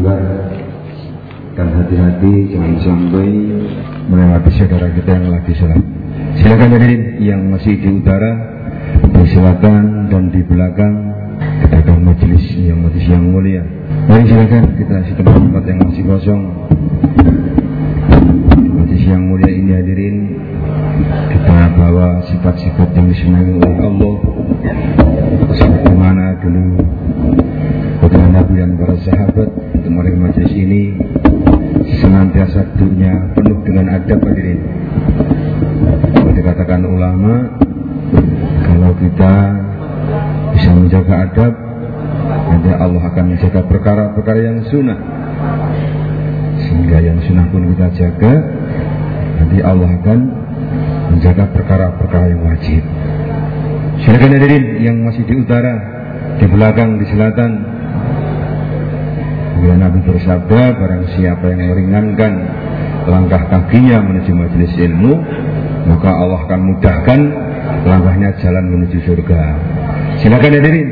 melanggar dan hati-hati jangan sampai melewati saudara kita yang lagi sholat. Silakan hadirin yang masih di utara, di selatan dan di belakang kita akan majelis yang majelis yang mulia. Mari silakan kita isi tempat-tempat yang masih kosong. Majelis yang mulia ini hadirin kita bawa sifat-sifat yang disenangi oleh Allah sebagaimana dulu bagaimana Nabi dan para sahabat mereka majelis ini senantiasa dunia penuh dengan adab hadirin. Dikatakan ulama kalau kita bisa menjaga adab nanti Allah akan menjaga perkara-perkara yang sunnah. Sehingga yang sunnah pun kita jaga nanti Allah akan menjaga perkara-perkara yang wajib. Silakan hadirin yang masih di utara di belakang, di selatan Bila Nabi bersabda, barang siapa yang meringankan langkah kakinya menuju majelis ilmu, maka Allah akan mudahkan langkahnya jalan menuju surga. Silakan hadirin.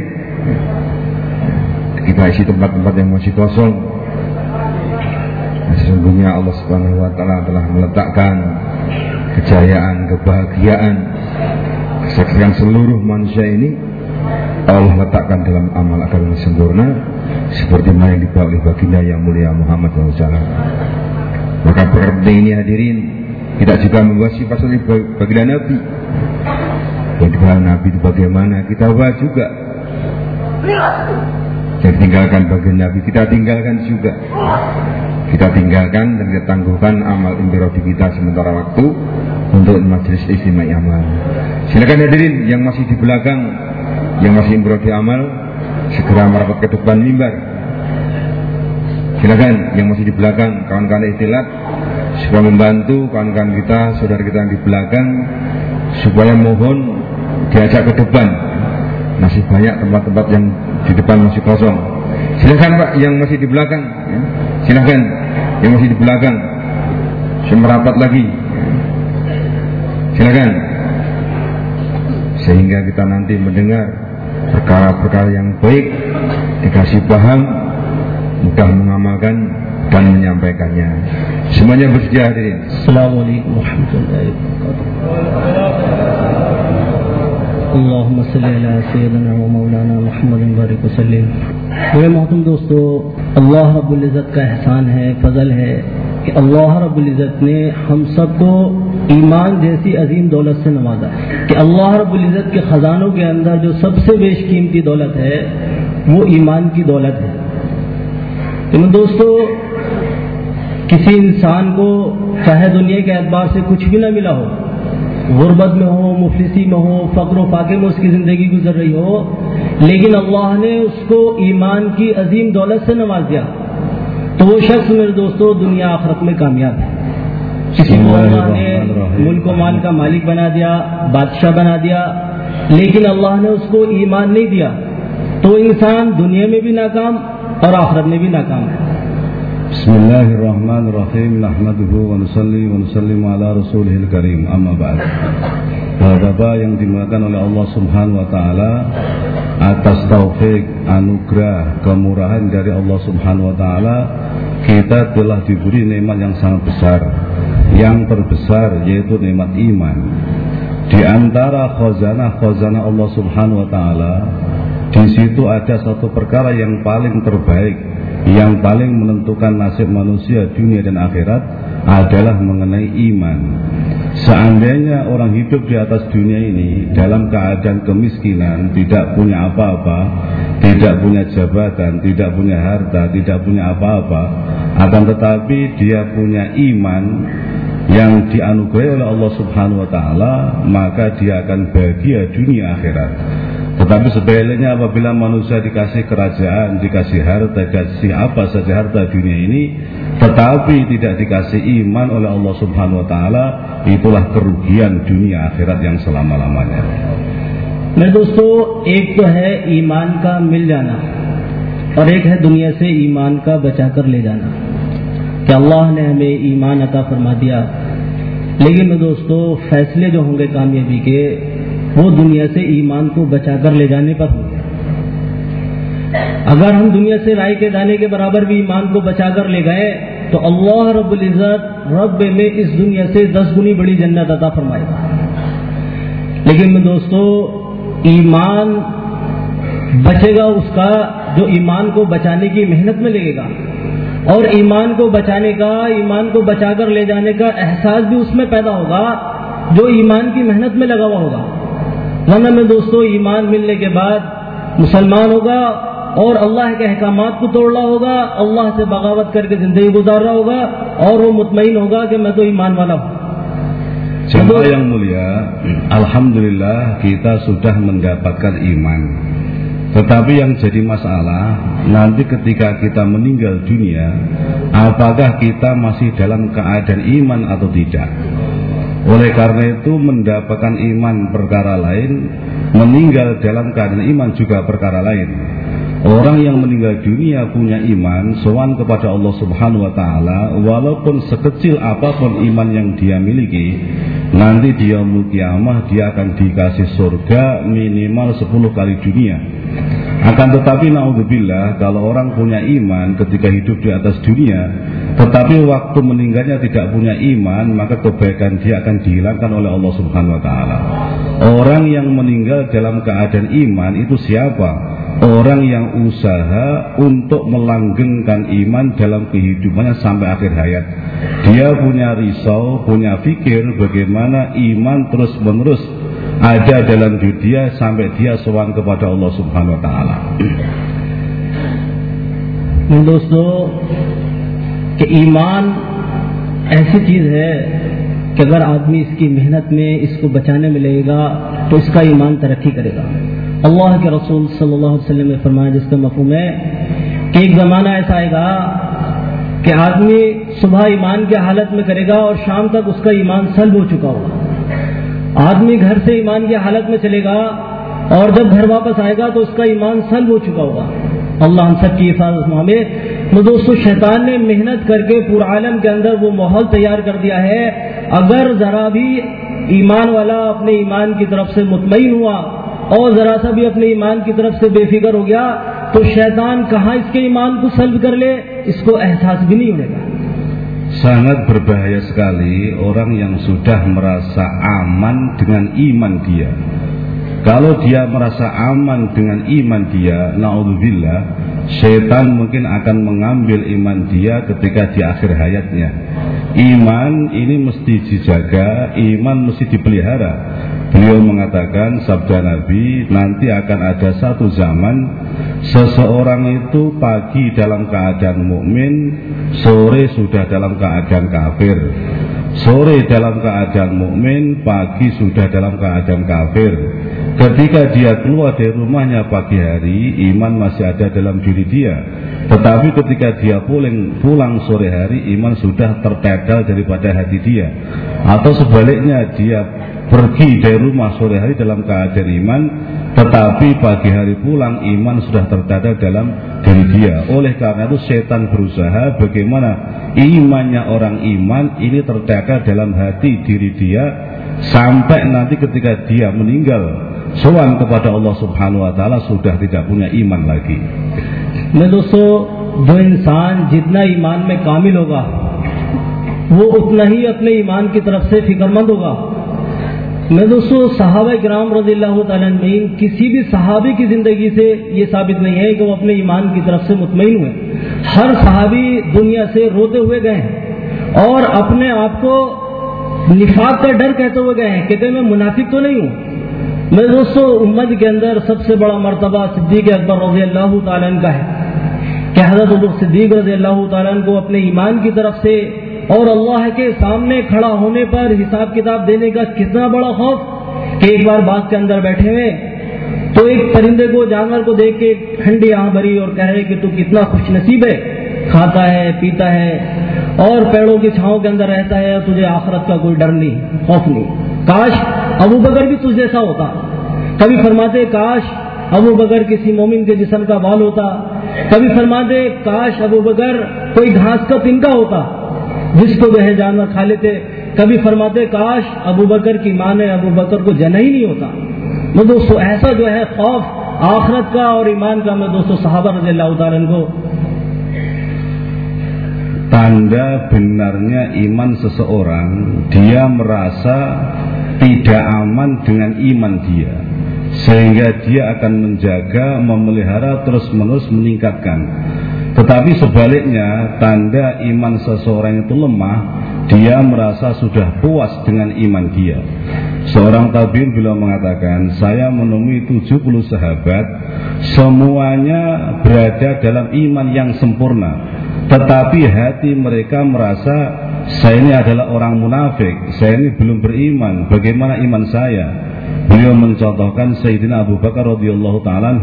Kita isi tempat-tempat yang masih kosong. Sesungguhnya Allah Subhanahu wa taala telah meletakkan kejayaan, kebahagiaan, kesaksian seluruh manusia ini Allah letakkan dalam amal agama sempurna seperti mana yang dibawa oleh baginda yang mulia Muhammad SAW. Maka berarti ini hadirin kita juga membawa sifat baginda Nabi. Dibawa Nabi itu bagaimana kita bawa juga. Yang tinggalkan bagian Nabi kita tinggalkan juga. Kita tinggalkan dan kita tangguhkan amal imbirodi kita sementara waktu untuk majelis istimewa amal. Silakan hadirin yang masih di belakang, yang masih imbirodi amal, segera merapat ke depan mimbar. Silakan yang masih di belakang, kawan-kawan istilat, supaya membantu kawan-kawan kita, saudara kita yang di belakang, supaya mohon diajak ke depan. Masih banyak tempat-tempat yang di depan masih kosong. Silakan Pak yang masih di belakang, ya. silakan yang masih di belakang, semerapat lagi. Silakan. Sehingga kita nanti mendengar perkara-perkara yang baik dikasih paham mudah mengamalkan dan menyampaikannya semuanya bersedia hadirin Assalamualaikum warahmatullahi wabarakatuh Allahumma salli ala sayyidina wa maulana Muhammadin barik wa sallim میرے محترم دوستو اللہ رب العزت کا احسان ہے فضل ہے کہ اللہ رب العزت نے ہم سب کو ایمان جیسی عظیم دولت سے نوازا کہ اللہ رب العزت کے خزانوں کے اندر جو سب سے بیش قیمتی دولت ہے، وہ ایمان کی دولت ہے۔ دوستو، کسی انسان کو چاہے دنیا کے اعتبار سے کچھ بھی نہ ملا ہو، غربت میں ہو، مفلسی میں ہو، فقر و فاقے میں اس کی زندگی گزر رہی ہو، لیکن اللہ نے اس کو ایمان کی عظیم دولت سے نواز دیا، تو وہ شخص میرے دوستو دنیا آخرت میں کامیاب ہے۔ کسی اللہ نے ملک و مال کا مالک بنا دیا بادشاہ بنا دیا لیکن اللہ نے اس کو ایمان نہیں دیا۔ تو انسان دنیا میں بھی ناکام اور آخرت میں بھی ناکام۔ ہے بسم اللہ الرحمن الرحیم نحمده ونصلي ونسلم على رسوله الكريم اما بعد۔ Bapak-bapak yang dimuliakan oleh Allah Subhanahu wa taala atas taufik anugerah kemurahan dari Allah Subhanahu wa taala Kita telah diberi nikmat yang sangat besar. Yang terbesar yaitu nikmat iman. Di antara khazanah-khazanah Allah subhanahu wa ta'ala Di situ ada satu perkara yang paling terbaik yang paling menentukan nasib manusia dunia dan akhirat adalah mengenai iman. Seandainya orang hidup di atas dunia ini dalam keadaan kemiskinan, tidak punya apa-apa, tidak punya jabatan, tidak punya harta, tidak punya apa-apa, akan tetapi dia punya iman yang dianugerahi oleh Allah Subhanahu wa taala, maka dia akan bahagia dunia akhirat. Tetapi sebaliknya apabila manusia dikasih kerajaan, dikasih harta, dikasih apa saja harta dunia ini, tetapi tidak dikasih iman oleh Allah Subhanahu Wa Taala, itulah kerugian dunia akhirat yang selama lamanya. میرے دوستو ایک تو ہے ایمان کا مل جانا اور ایک ہے دنیا سے ایمان کا بچا کر لے جانا کہ اللہ نے ہمیں ایمان عطا فرما دیا لیکن میرے دوستو فیصلے جو ہوں گے کامیابی کے وہ دنیا سے ایمان کو بچا کر لے جانے پر ہو اگر ہم دنیا سے رائے کے دانے کے برابر بھی ایمان کو بچا کر لے گئے، تو اللہ رب العزت رب میں اس دنیا سے دس گنی بڑی جنت عطا فرمائے گا۔ لیکن دوستو، ایمان بچے گا اس کا جو ایمان کو بچانے کی محنت میں لگے گا۔ اور ایمان کو بچانے کا، ایمان کو بچا کر لے جانے کا احساس بھی اس میں پیدا ہوگا، جو ایمان کی محنت میں لگا ہوا ہوگا۔ वरना में दोस्तों ईमान मिलने के बाद मुसलमान होगा और अल्लाह के अहकाम को तोड़ रहा होगा अल्लाह से बगावत करके जिंदगी गुजार रहा होगा और वो मुतमिन होगा कि मैं तो ईमान वाला हूँ Jemaah yang mulia, Alhamdulillah kita sudah mendapatkan iman. Tetapi yang jadi masalah, nanti ketika kita meninggal dunia, apakah kita masih dalam keadaan iman atau tidak? Oleh karena itu mendapatkan iman perkara lain, meninggal dalam keadaan iman juga perkara lain. Orang yang meninggal dunia punya iman, sowan kepada Allah Subhanahu wa taala, walaupun sekecil apa pun iman yang dia miliki, nanti dia kiamah dia akan dikasih surga minimal 10 kali dunia. Akan tetapi naudzubillah kalau orang punya iman ketika hidup di atas dunia, tetapi waktu meninggalnya tidak punya iman, maka kebaikan dia akan dihilangkan oleh Allah Subhanahu wa taala. Orang yang meninggal dalam keadaan iman itu siapa? orang yang usaha untuk melanggengkan iman dalam kehidupannya sampai akhir hayat. Dia punya risau, punya pikir bagaimana iman terus menerus ada dalam diri sampai dia sowan kepada Allah Subhanahu wa taala. کہ ایمان ایسی چیز ہے کہ اگر آدمی اس کی محنت میں اس کو بچانے میں لے گا تو اس کا ایمان ترقی کرے گا۔ اللہ کے رسول صلی اللہ علیہ وسلم نے فرمایا، جس کا مفہوم ہے کہ ایک زمانہ ایسا آئے گا کہ آدمی صبح ایمان کی حالت میں کرے گا اور شام تک اس کا ایمان سلب ہو چکا ہوگا۔ آدمی گھر سے ایمان کی حالت میں چلے گا اور جب گھر واپس آئے گا تو اس کا ایمان سلب ہو چکا ہوگا۔ اللہ ہم سب کی حفاظت معاملے تو دوستو، شیطان نے محنت کر کے پورا عالم کے اندر وہ ماحول تیار کر دیا ہے۔ اگر ذرا بھی ایمان والا اپنے ایمان کی طرف سے مطمئن ہوا اور ذرا سا بھی اپنے ایمان کی طرف سے بے فکر ہو گیا، تو شیطان کہاں اس کے ایمان کو سلب کر لے؟ اس کو احساس بھی نہیں ہونے گا sangat berbahaya sekali orang yang sudah merasa aman dengan iman dia Kalau dia merasa aman dengan iman dia, naudzubillah, setan mungkin akan mengambil iman dia ketika di akhir hayatnya. Iman ini mesti dijaga, iman mesti dipelihara. Beliau mengatakan sabda Nabi nanti akan ada satu zaman seseorang itu pagi dalam keadaan mukmin, sore sudah dalam keadaan kafir. Sore dalam keadaan mukmin, pagi sudah dalam keadaan kafir. Ketika dia keluar dari rumahnya pagi hari, iman masih ada dalam diri dia. Tetapi ketika dia pulang, pulang sore hari, iman sudah tertedal daripada hati dia. Atau sebaliknya, dia pergi dari rumah sore hari dalam keadaan iman tetapi pagi hari pulang iman sudah tertata dalam diri dia oleh karena itu setan berusaha bagaimana imannya orang iman ini terjaga dalam hati diri dia sampai nanti ketika dia meninggal sowan kepada Allah Subhanahu wa taala sudah tidak punya iman lagi. میں دوستو جو انسان جتنا ایمان میں کامل ہوگا وہ اتنا ہی اپنے ایمان کی طرف سے فکر مند ہوگا میں دوستو صحابہ کرام رضی اللہ تعالیٰ کسی بھی صحابی کی زندگی سے یہ ثابت نہیں ہے کہ وہ اپنے ایمان کی طرف سے مطمئن ہوئے ہر صحابی دنیا سے روتے ہوئے گئے ہیں اور اپنے آپ کو نفاق کا ڈر کہتے ہوئے گئے ہیں کہتے میں منافق تو نہیں ہوں میرے دوستوں امت کے اندر سب سے بڑا مرتبہ صدیق اکبر رضی اللہ تعالیٰ کا ہے۔ کہ حضرت عبر صدیق رضی اللہ تعالیٰ کو اپنے ایمان کی طرف سے اور اللہ کے سامنے کھڑا ہونے پر حساب کتاب دینے کا کتنا بڑا خوف کہ ایک بار باغ کے اندر بیٹھے ہوئے تو ایک پرندے کو، جانور کو دیکھ کے ٹھنڈی آہ بھری اور کہہ رہے کہ تو کتنا خوش نصیب ہے، کھاتا ہے، پیتا ہے اور پیڑوں کی چھاؤں کے اندر رہتا ہے اور تجھے آخرت کا کوئی ڈر نہیں، خوف نہیں۔ کاش ابو بکر بھی تجھ جیسا ہوتا۔ کبھی فرماتے، کاش ابو بکر کسی مومن کے جسم کا بال ہوتا۔ کبھی فرماتے، کاش ابو بکر کوئی گھاس کا تنکا ہوتا۔ جس کو وہ جانور کھا لیتے۔ کبھی فرماتے، کاش ابو بکر کی ماں نے ابو بکر کو جنا ہی نہیں ہوتا۔ میں دوستو، ایسا جو ہے خوف آخرت کا اور ایمان کا، میں دوستو صحابہ رضی اللہ تعالیٰ کو tanda benarnya iman seseorang dia merasa tidak aman dengan iman dia Sehingga dia akan menjaga, memelihara, terus-menerus meningkatkan. Tetapi sebaliknya Tanda iman seseorang itu lemah Dia merasa sudah puas dengan iman dia Seorang tabir bila mengatakan Saya menemui 70 sahabat Semuanya berada dalam iman yang sempurna tetapi hati mereka merasa saya ini adalah orang munafik, saya ini belum beriman. Bagaimana iman saya? Beliau mencontohkan Sayyidina Abu Bakar radhiyallahu taala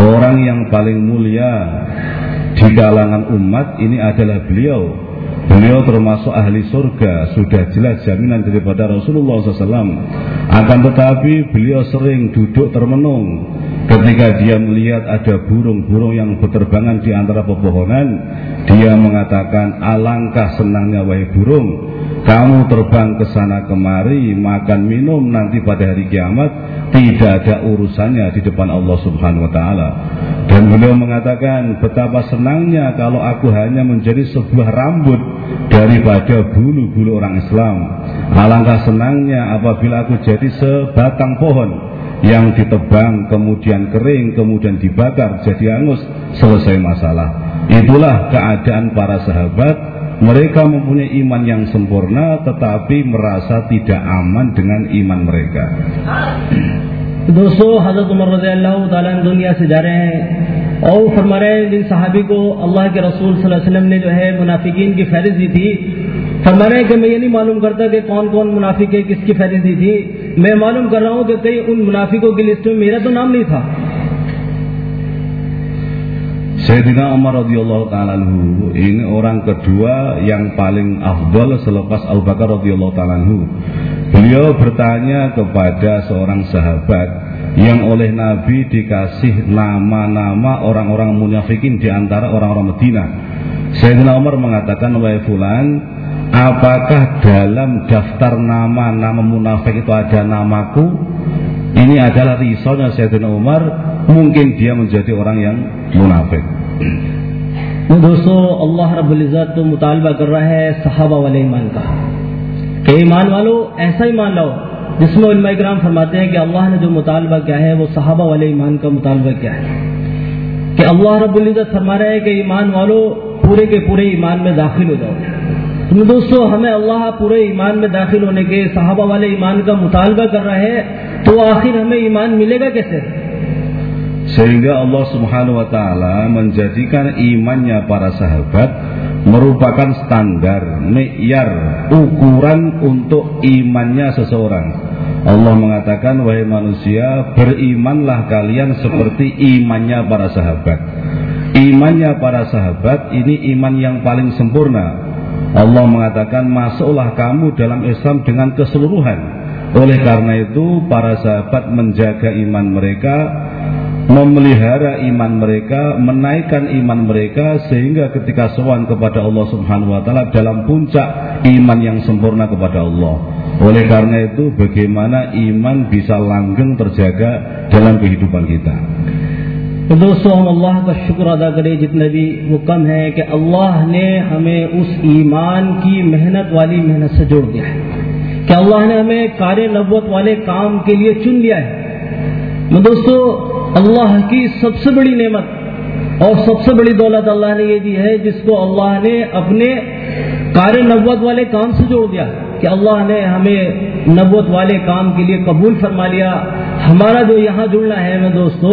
orang yang paling mulia di kalangan umat ini adalah beliau. Beliau termasuk ahli surga, sudah jelas jaminan daripada Rasulullah SAW. Akan tetapi beliau sering duduk termenung Ketika dia melihat ada burung-burung yang berterbangan di antara pepohonan, dia mengatakan, alangkah senangnya wahai burung, kamu terbang ke sana kemari, makan minum nanti pada hari kiamat, tidak ada urusannya di depan Allah Subhanahu wa taala. Dan beliau mengatakan, betapa senangnya kalau aku hanya menjadi sebuah rambut daripada bulu-bulu orang Islam. Alangkah senangnya apabila aku jadi sebatang pohon yang ditebang kemudian kering kemudian dibakar jadi hangus selesai masalah itulah keadaan para sahabat mereka mempunyai iman yang sempurna tetapi merasa tidak aman dengan iman mereka दोस्तों हजरत उमर रजी अल्लाह ताला दुनिया से जा रहे हैं और फरमा रहे हैं जिन सहाबी को अल्लाह के रसूल सल्लल्लाहु अलैहि वसल्लम ने जो है मुनाफिकीन की फहरिस्त दी थी फरमा रहे हैं कि मैं ये नहीं मालूम करता कि कौन कौन मुनाफिक है किसकी फहरिस्त दी थी मैं मालूम कर रहा हूं कि कई उन मुनाफिकों की लिस्ट में मेरा तो नाम नहीं था Sayyidina Umar radhiyallahu taala ini orang kedua yang paling afdal selepas Abu Bakar radhiyallahu taala Beliau bertanya kepada seorang sahabat yang oleh Nabi dikasih nama-nama orang-orang munafikin di antara orang-orang Medina. Sayyidina Umar mengatakan, "Wahai fulan, apakah dalam daftar nama-nama munafik itu ada namaku? Ini adalah risalnya Sayyidina Umar, mungkin dia menjadi orang yang munafik. तो दोस्तों अल्लाह रब्बुल इज़्ज़त तो मुतालबा कर रहा है सहाबा वाले ईमान का कि ईमान वालों ऐसा ईमान लाओ جس میں علماء کرام فرماتے ہیں کہ اللہ نے جو مطالبہ کیا ہے وہ صحابہ والے ایمان کا مطالبہ کیا ہے۔ کہ اللہ رب العزت فرما رہا ہے کہ ایمان والو پورے کے پورے ایمان میں داخل ہو جاؤ۔ دوستو، ہمیں اللہ پورے ایمان میں داخل ہونے کے صحابہ والے ایمان کا مطالبہ کر رہا ہے تو آخر ہمیں ایمان ملے گا کیسے؟ Sehingga Allah subhanahu wa ta'ala menjadikan imannya para sahabat merupakan standar, mi'yar, ukuran untuk imannya seseorang. Allah mengatakan, wahai manusia, berimanlah kalian seperti imannya para sahabat. Imannya para sahabat ini iman yang paling sempurna. Allah mengatakan masuklah kamu dalam Islam dengan keseluruhan. Oleh karena itu para sahabat menjaga iman mereka, memelihara iman mereka, menaikkan iman mereka sehingga ketika sowan kepada Allah Subhanahu wa taala dalam puncak iman yang sempurna kepada Allah. Oleh karena itu bagaimana iman bisa langgeng terjaga dalam kehidupan kita. तो दोस्तों हम अल्लाह का शुक्र अदा करें जितने भी वो कम है कि अल्लाह ने हमें उस ईमान की मेहनत वाली मेहनत से जोड़ दिया है कि अल्लाह ने हमें कार्य नबूत वाले काम के लिए चुन लिया है اللہ کی سب سے بڑی نعمت اور سب سے بڑی دولت اللہ نے یہ دی ہے، جس کو اللہ نے اپنے کار نبوت والے کام سے جوڑ دیا کہ اللہ نے ہمیں نبوت والے کام کے لیے قبول فرما لیا۔ ہمارا جو یہاں جڑنا ہے میں دوستو،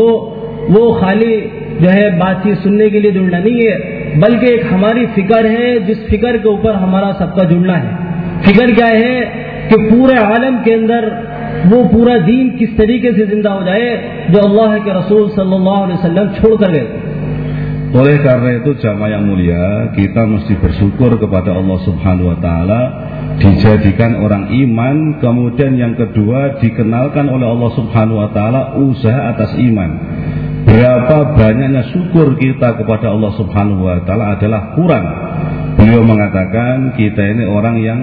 وہ خالی جو ہے بات چیت سننے کے لیے جڑنا نہیں ہے، بلکہ ایک ہماری فکر ہے، جس فکر کے اوپر ہمارا سب کا جڑنا ہے۔ فکر کیا ہے کہ پورے عالم کے اندر वो पूरा दीन किस तरीके से जिंदा हो जाए जो अल्लाह के रसूल सल्लल्लाहु अलैहि वसल्लम छोड़ कर गए Oleh karena itu jamaah yang mulia kita mesti bersyukur kepada Allah Subhanahu wa taala dijadikan orang iman kemudian yang kedua dikenalkan oleh Allah Subhanahu wa taala usaha atas iman Berapa banyaknya syukur kita kepada Allah Subhanahu wa taala adalah kurang. Beliau mengatakan kita ini orang yang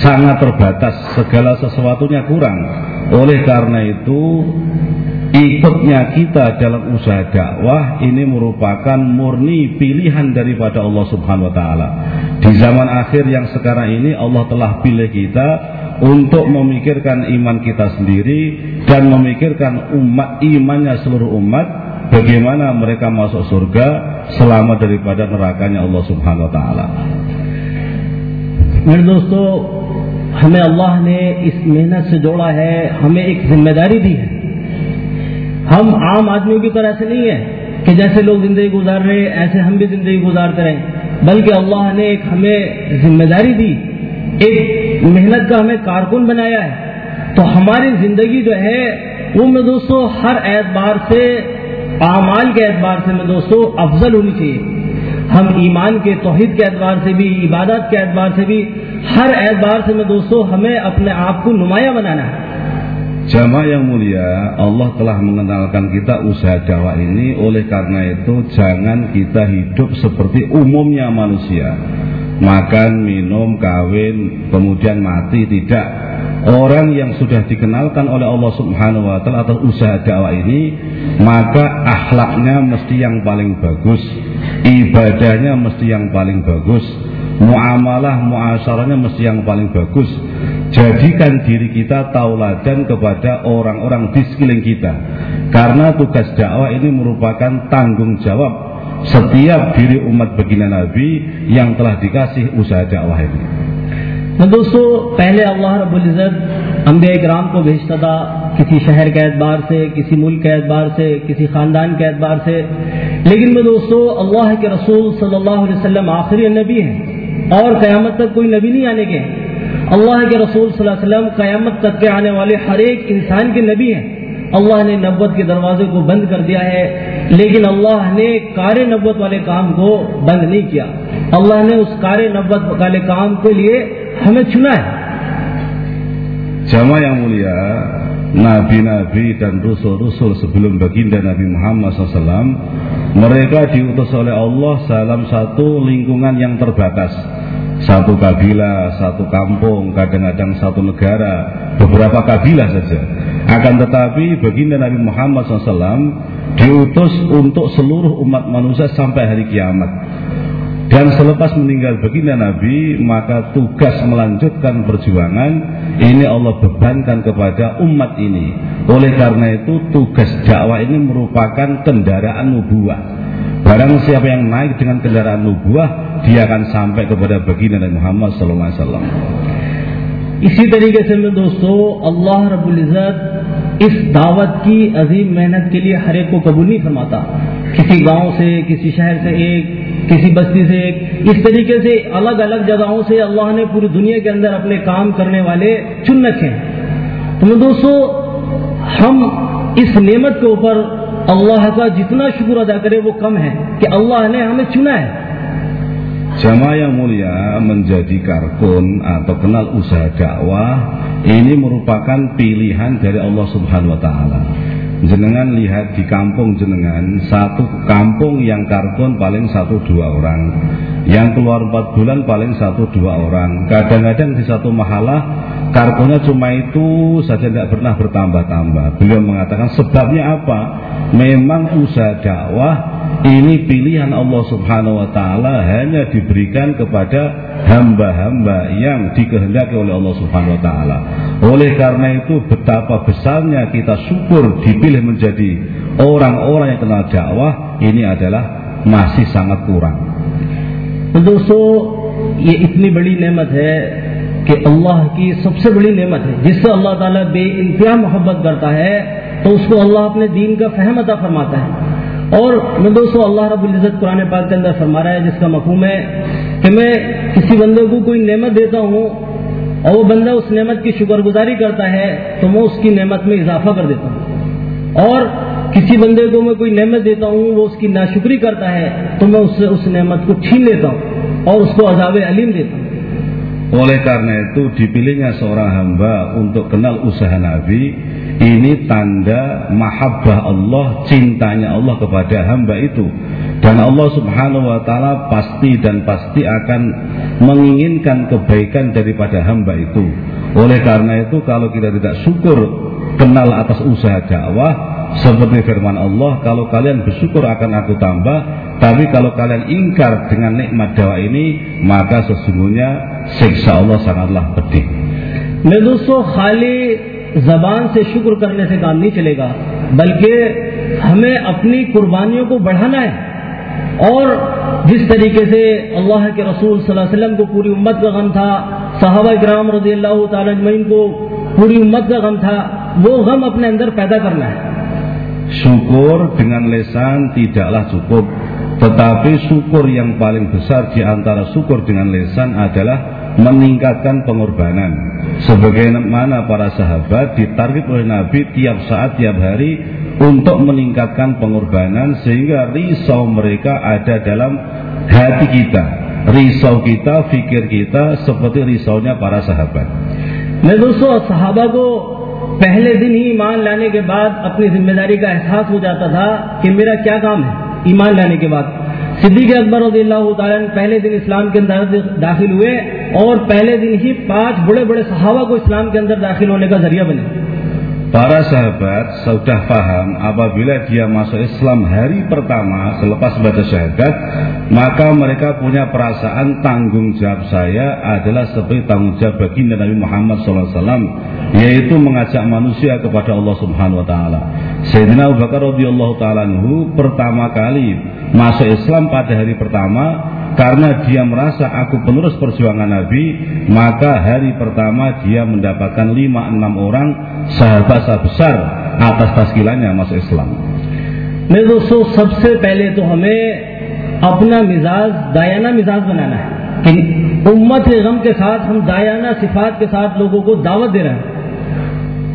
sangat terbatas, segala sesuatunya kurang. Oleh karena itu ikutnya kita dalam usaha dakwah ini merupakan murni pilihan daripada Allah Subhanahu wa taala. Di zaman akhir yang sekarang ini Allah telah pilih kita untuk memikirkan iman kita sendiri dan memikirkan umat imannya seluruh umat bagaimana mereka masuk surga selamat daripada nerakanya Allah Subhanahu wa taala. میرے دوستو، ہمیں اللہ نے اس محنت سے جوڑا ہے، ہمیں ایک ذمہ داری دی ہے۔ ہم عام آدمیوں کی طرح ایسے نہیں ہے کہ جیسے لوگ زندگی گزار رہے ایسے ہم بھی زندگی گزارتے رہیں۔ بلکہ اللہ نے ایک ہمیں ذمہ داری دی، ایک محنت کا ہمیں کارکن بنایا ہے۔ تو ہماری زندگی جو ہے، وہ میں دوستو، ہر اعتبار سے، اعمال کے اعتبار سے میں دوستو، افضل ہونی چاہیے۔ ہم ایمان کے توحید کے اعتبار سے بھی عبادت کے اعتبار سے بھی ہر اعتبار سے میں دوستو ہمیں اپنے آپ کو نمایاں بنانا ہے جمع yang mulia Allah telah mengenalkan kita usaha Jawa ini oleh karena itu jangan kita hidup seperti umumnya manusia Makan, minum, kawin, kemudian mati, tidak. Orang yang sudah dikenalkan oleh Allah Subhanahu wa taala atas usaha dakwah ini, maka akhlaknya mesti yang paling bagus, ibadahnya mesti yang paling bagus, muamalah muasyarahnya mesti yang paling bagus. Jadikan diri kita tauladan kepada orang-orang di sekeliling kita. Karena tugas dakwah ini merupakan tanggung jawab setiap diri umat baginda Nabi yang telah dikasih usaha dakwah ini. تو دوستو پہلے اللہ رب العزت انبیاء کرام کو بھیجتا تھا کسی شہر کے اعتبار سے کسی ملک کے اعتبار سے کسی خاندان کے اعتبار سے لیکن میں دوستو اللہ کے رسول صلی اللہ علیہ وسلم آخری نبی ہیں اور قیامت تک کوئی نبی نہیں آنے کے اللہ کے رسول صلی اللہ علیہ وسلم قیامت تک کے آنے والے ہر ایک انسان کے نبی ہیں اللہ نے نبوت کے دروازے کو بند کر دیا ہے، لیکن اللہ نے کار نبوت والے کام کو بند نہیں کیا۔ اللہ نے اس کار نبوت والے کام کے لیے ہمیں چنا ہے۔ Nabi-nabi dan rusul-rusul sebelum baginda Nabi Muhammad SAW, mereka diutus oleh Allah dalam satu lingkungan yang terbatas. Satu kabilah, satu kampung, kadang-kadang satu negara, beberapa kabilah saja. Akan tetapi baginda Nabi Muhammad SAW diutus untuk seluruh umat manusia sampai hari kiamat. Dan selepas meninggal baginda Nabi, maka tugas melanjutkan perjuangan ini Allah bebankan kepada umat ini. Oleh karena itu, tugas dakwah ini merupakan kendaraan nubuah. Barang siapa yang naik dengan kendaraan nubuah, dia akan sampai kepada baginda Nabi Muhammad SAW. इसी तरीके से मैं दोस्तों अल्लाह रब्बुल इज़्ज़त इस दावत की अजीम मेहनत के लिए हर एक को कबूल नहीं फरमाता किसी गांव से किसी शहर से एक کسی بستی سے ایک اس طریقے سے الگ الگ جگہوں سے اللہ نے پوری دنیا کے اندر اپنے کام کرنے والے چن رکھے ہیں تو میں دوستو، ہم اس نعمت کے اوپر اللہ کا جتنا شکر ادا کرے وہ کم ہے کہ اللہ نے ہمیں چنا ہے جماعة mulia menjadikan kun atau kenal usaha dakwah ini merupakan pilihan dari Allah Subhanahu wa taala. Jenengan lihat di kampung jenengan satu kampung yang karkun paling satu dua orang, yang keluar empat bulan paling satu dua orang. Kadang-kadang di satu mahalah karkunnya cuma itu saja tidak pernah bertambah-tambah. Beliau mengatakan sebabnya apa? Memang usaha dakwah ini pilihan Allah Subhanahu wa taala hanya diberikan kepada hamba-hamba yang dikehendaki oleh Allah Subhanahu wa taala. Oleh karena itu betapa besarnya kita syukur dipilih dipilih menjadi orang-orang yang kenal dakwah ini adalah masih sangat kurang. دوستو یہ اتنی بڑی نعمت ہے کہ اللہ کی سب سے بڑی نعمت ہے جس سے اللہ تعالیٰ بے انتہا محبت کرتا ہے تو اس کو اللہ اپنے دین کا فہم عطا فرماتا ہے اور میں دوستو اللہ رب العزت قرآن پاک کے اندر فرما رہا ہے جس کا مفہوم ہے کہ میں کسی بندے کو کوئی نعمت دیتا ہوں اور وہ بندہ اس نعمت کی شکر گزاری کرتا ہے تو میں اس کی نعمت میں اضافہ کر دیتا ہوں और किसी बंदे को मैं कोई नेमत देता हूँ वो उसकी नाशुक्री करता है तो मैं उससे उस नेमत को छीन लेता हूँ और उसको अजाब अलीम देता हूँ Oleh karena itu dipilihnya seorang hamba untuk kenal usaha Nabi ini tanda mahabbah Allah, cintanya Allah kepada hamba itu. Dan Allah Subhanahu wa taala pasti dan pasti akan menginginkan kebaikan daripada hamba itu. Oleh karena itu kalau kita tidak syukur dikenal atas usaha dakwah seperti firman Allah kalau kalian bersyukur akan aku tambah tapi kalau kalian ingkar dengan nikmat dakwah ini maka sesungguhnya siksa Allah sangatlah pedih. میرے دوستو خالی زبان سے شکر کرنے سے کام نہیں چلے گا بلکہ ہمیں اپنی قربانیوں کو بڑھانا ہے اور جس طریقے سے اللہ کے رسول صلی اللہ علیہ وسلم کو پوری امت کا غم تھا صحابہ کرام رضی اللہ تعالی اجمعین کو پوری امت کا غم تھا वो गम अपने अंदर पैदा करना है Syukur dengan lesan tidaklah cukup Tetapi syukur yang paling besar di antara syukur dengan lesan adalah meningkatkan pengorbanan. Sebagaimana para sahabat ditarget oleh Nabi tiap saat, tiap hari untuk meningkatkan pengorbanan sehingga risau mereka ada dalam hati kita. Risau kita, fikir kita seperti risaunya para sahabat. मैं दोस्तों सहाबा को پہلے دن ہی ایمان لانے کے بعد اپنی ذمہ داری کا احساس ہو جاتا تھا کہ میرا کیا کام ہے ایمان لانے کے بعد۔ صدیق اکبر رضی اللہ تعالیٰ پہلے دن اسلام کے اندر داخل ہوئے اور پہلے دن ہی پانچ بڑے بڑے صحابہ کو اسلام کے اندر داخل ہونے کا ذریعہ بنے۔ Para sahabat sudah paham apabila dia masuk Islam hari pertama selepas baca syahadat, maka mereka punya perasaan tanggung jawab saya adalah seperti tanggung jawab baginda Nabi Muhammad SAW, yaitu mengajak manusia kepada Allah Subhanahu Wa Taala. Sayyidina Abu Bakar radhiyallahu taala pertama kali masuk Islam pada hari pertama karena dia merasa aku penerus perjuangan Nabi, maka hari pertama dia mendapatkan lima enam orang sahabat besar atas taskilannya masuk Islam. नहीं दोस्तों सबसे पहले तो हमें अपना मिजाज दायाना मिजाज बनाना है कि उम्मत के गम के साथ हम दायाना सिफात के साथ लोगों को दावत दे रहे हैं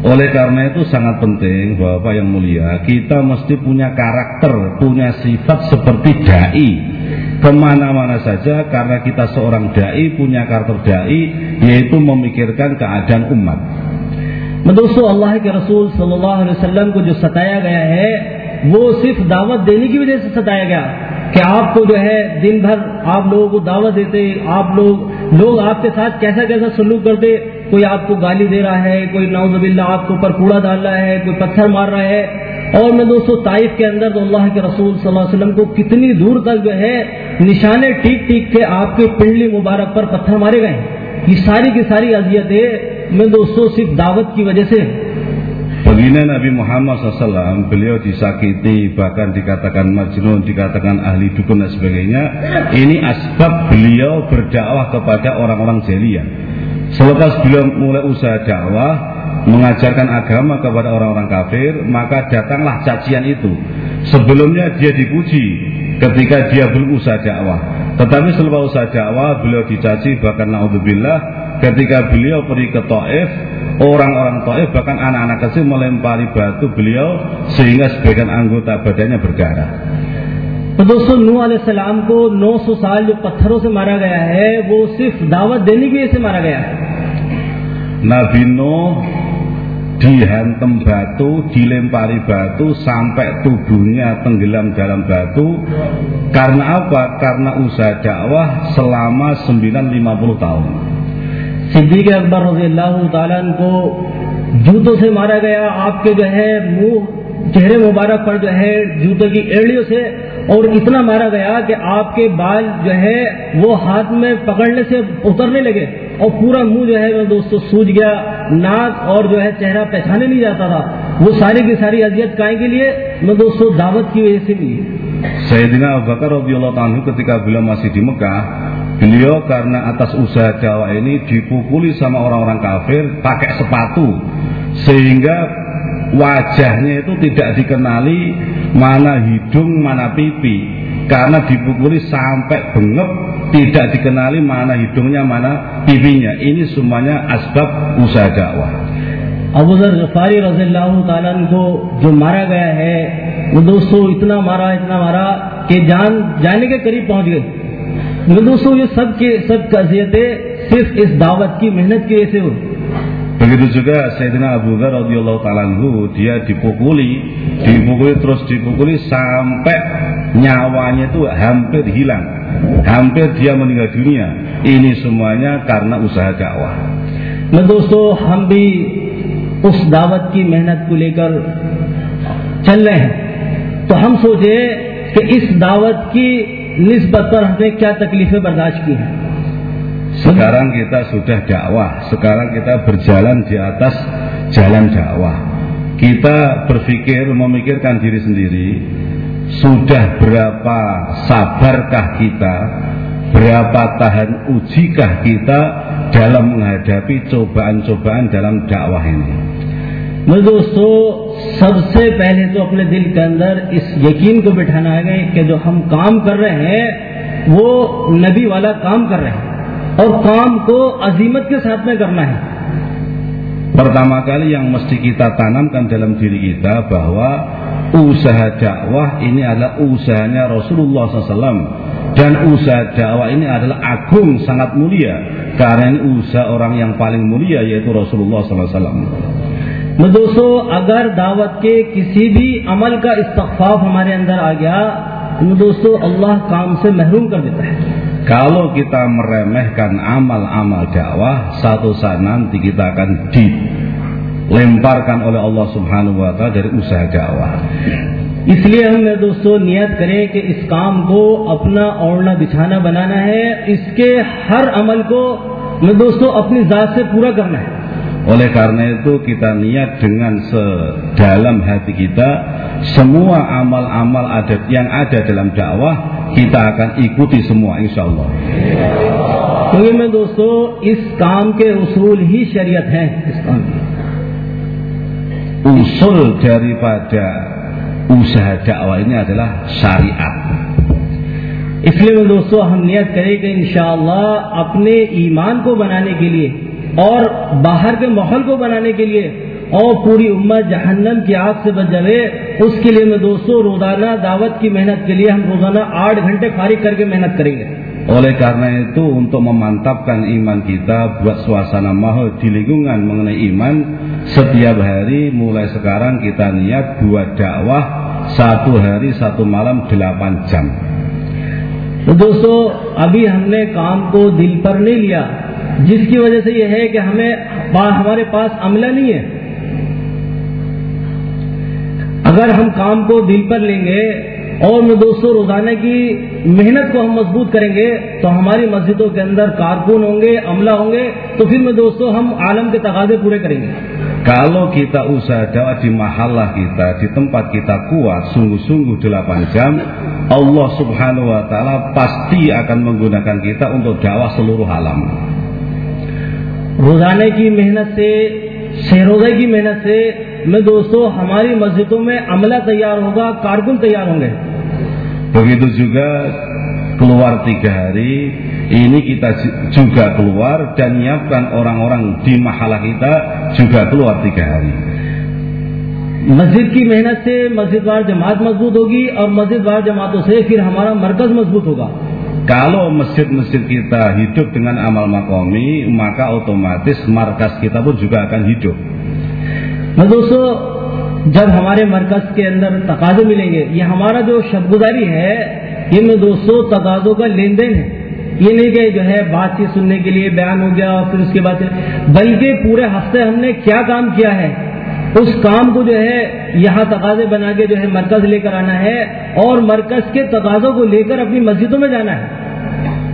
Oleh karena itu sangat penting Bapak yang mulia Kita mesti punya karakter Punya sifat seperti da'i Kemana-mana saja Karena kita seorang da'i Punya karakter da'i Yaitu memikirkan keadaan umat दोस्तों अल्लाह के रसूल सल्लल्लाहु अलैहि वसल्लम को जो सताया गया है वो सिर्फ दावत देने की वजह से सताया गया कि आपको जो है दिन भर आप लोगों को दावत देते आप लोग लोग आपके साथ कैसा कैसा सलूक करते کوئی آپ کو گالی دے رہا ہے کوئی نوز باللہ آپ کے اوپر کوڑا ڈال رہا ہے کوئی پتھر مار رہا ہے اور میں دوستو طائف کے اندر تو اللہ کے رسول صلی اللہ علیہ وسلم کو کتنی دور تک جو ہے نشانے ٹیک ٹیک کے آپ کے پنڈلی مبارک پر پتھر مارے گئے یہ ساری کی ساری اذیتیں میں دوستو صرف دعوت کی وجہ سے Begini Nabi Muhammad SAW beliau disakiti bahkan dikatakan majnun, dikatakan ahli dukun dan sebagainya. Ini asbab beliau berdakwah kepada orang-orang jahiliyah. Selepas beliau mulai usaha dakwah mengajarkan agama kepada orang-orang kafir, maka datanglah cacian itu. Sebelumnya dia dipuji ketika dia belum usaha dakwah. Tetapi selepas usaha dakwah beliau dicaci bahkan naudzubillah ketika beliau pergi ke Taif orang-orang Taif bahkan anak-anak kecil melempari batu beliau sehingga sebagian anggota badannya berdarah. तो दोस्तों नूह सलाम को 900 साल जो पत्थरों से मारा गया है वो सिर्फ दावत देने की वजह से मारा गया Nabi Nuh dihantam batu, dilempari batu sampai tubuhnya tenggelam dalam batu. Karena apa? Karena usaha dakwah selama 950 tahun. सिद्दीक अकबर रजी अल्लाह को जूतों से मारा गया आपके जो है मुंह चेहरे मुबारक पर जो है जूतों की एड़ियों से اور اتنا مارا گیا کہ آپ کے بال جو ہے وہ ہاتھ میں پکڑنے سے اترنے لگے اور پورا منہ جو ہے دوستوں سوج گیا ناک اور جو ہے چہرہ پہچانے نہیں جاتا تھا۔ وہ ساری کی ساری اذیت کائیں کے لیے میں دوستوں دعوت کی وجہ سے بھی۔ Sayyidina Bakar radhiyallahu anhu ketika beliau masih di Mekah, beliau karena atas usaha Jawa ini dipukuli sama orang-orang kafir pakai sepatu sehingga wajahnya itu tidak dikenali mana hidung mana pipi. Karena dipukuli sampai bengep tidak dikenali mana hidungnya mana pipinya. Ini semuanya asbab usaha dakwah. ابو ذر غفاری رضی اللہ تعالیٰ ان کو جو مارا گیا ہے وہ دوستو اتنا مارا اتنا مارا کہ جان جانے کے قریب پہنچ گئے میرے دوستو یہ سب کے سب کا اذیتیں صرف اس دعوت کی محنت کی وجہ سے ہوئی Begitu juga Sayyidina Abu Dhar radhiyallahu taala dia dipukuli, dipukuli terus dipukuli sampai nyawanya itu hampir hilang. Hampir dia meninggal dunia. Ini semuanya karena usaha dakwah. मैं दोस्तों हम भी उस दावत की मेहनत को लेकर चल रहे हैं तो हम सोचे कि इस दावत की निस्बत पर हमने क्या तकलीफें बर्दाश्त की हैं Sekarang kita sudah dakwah, sekarang kita berjalan di atas jalan dakwah. Kita berpikir, memikirkan diri sendiri, sudah berapa sabarkah kita, berapa tahan ujikah kita dalam menghadapi cobaan-cobaan dalam dakwah ini. मैं दोस्तों सबसे पहले तो अपने दिल के अंदर इस यकीन को बिठाना है कि जो हम काम कर रहे हैं वो नबी वाला काम कर रहे हैं और काम को अजीमत के साथ में करना है Pertama kali yang mesti kita tanamkan dalam diri kita bahwa usaha dakwah ini adalah usahanya Rasulullah SAW dan usaha dakwah ini adalah agung sangat mulia karena ini usaha orang yang paling mulia yaitu Rasulullah SAW. मैं दोस्तों अगर दावत के किसी भी अमल का इस्तफाफ हमारे अंदर आ गया तो दोस्तों अल्लाह काम से महरूम कर देता है Kalau kita meremehkan amal-amal dakwah, satu saat nanti kita akan dilemparkan oleh Allah Subhanahu wa taala dari usaha dakwah. اس لیے ہم نے دوستو نیت کریں کہ اس کام کو اپنا اوڑنا بچھانا بنانا ہے اس کے ہر عمل کو میں دوستو اپنی ذات سے پورا کرنا ہے Oleh karena itu kita niat dengan sedalam hati kita semua amal-amal adat yang ada dalam dakwah kita akan ikuti semua insya Allah. क्योंकि मैं दोस्तों इस काम के उसूल ही शरीयत हैं इस काम की Usul daripada usaha dakwah ini adalah syariat. इसलिए मैं दोस्तों हम नियत करें कि इंशाअल्लाह अपने ईमान को बनाने के लिए اور باہر کے ماحول کو بنانے کے لیے اور پوری امت جہنم کی آگ سے بچ جائے اس کے لیے میں دوستوں روزانہ دعوت کی محنت کے لیے ہم روزانہ آٹھ گھنٹے فارغ کر کے محنت کریں گے Oleh karena itu untuk memantapkan iman kita buat suasana mahal di lingkungan mengenai iman setiap hari mulai sekarang kita niat dua dakwah satu hari satu malam delapan jam. دوستو ابھی ہم نے کام کو دل پر نہیں لیا جس کی وجہ سے یہ ہے کہ ہمیں ہمارے پاس عملہ نہیں ہے۔ اگر ہم کام کو دل پر لیں گے اور میں دوستوں روزانہ کی محنت کو ہم مضبوط کریں گے تو ہماری مسجدوں کے اندر کارکن ہوں گے عملہ ہوں گے تو پھر میں دوستوں ہم عالم کے تقاضے پورے کریں گے۔ Kalau kita usaha di mahalah kita, di tempat kita kuat, sungguh-sungguh 8 jam, Allah subhanahu wa ta'ala pasti akan menggunakan kita untuk dakwah seluruh alam. روزانے کی محنت سے چھ روزے کی محنت سے میں دوستو ہماری مسجدوں میں عملہ تیار ہوگا کارکن تیار ہوں گے۔ begitu juga keluar tiga hari ini kita juga keluar dan nyiapkan orang-orang di mahalah kita juga keluar tiga hari مسجد کی محنت سے مسجد وار جماعت مضبوط ہوگی اور مسجد وار جماعتوں سے پھر ہمارا مرکز مضبوط ہوگا۔ Kalau masjid-masjid kita hidup dengan amal makomi, maka otomatis markas kita pun juga akan hidup. Nah دوستو جب ہمارے مرکز کے اندر تقاضے ملیں گے یہ ہمارا جو شب گزاری ہے یہ میں دو سو تقاضوں کا لین دین ہے یہ نہیں کہ جو ہے بات چیت سننے کے لیے بیان ہو گیا اور پھر اس کے بعد بلکہ پورے ہفتے ہم نے کیا کام کیا ہے اس کام کو جو ہے یہاں تقاضے بنا کے جو ہے مرکز لے کر آنا ہے اور مرکز کے تقاضوں کو لے کر اپنی مسجدوں میں جانا ہے۔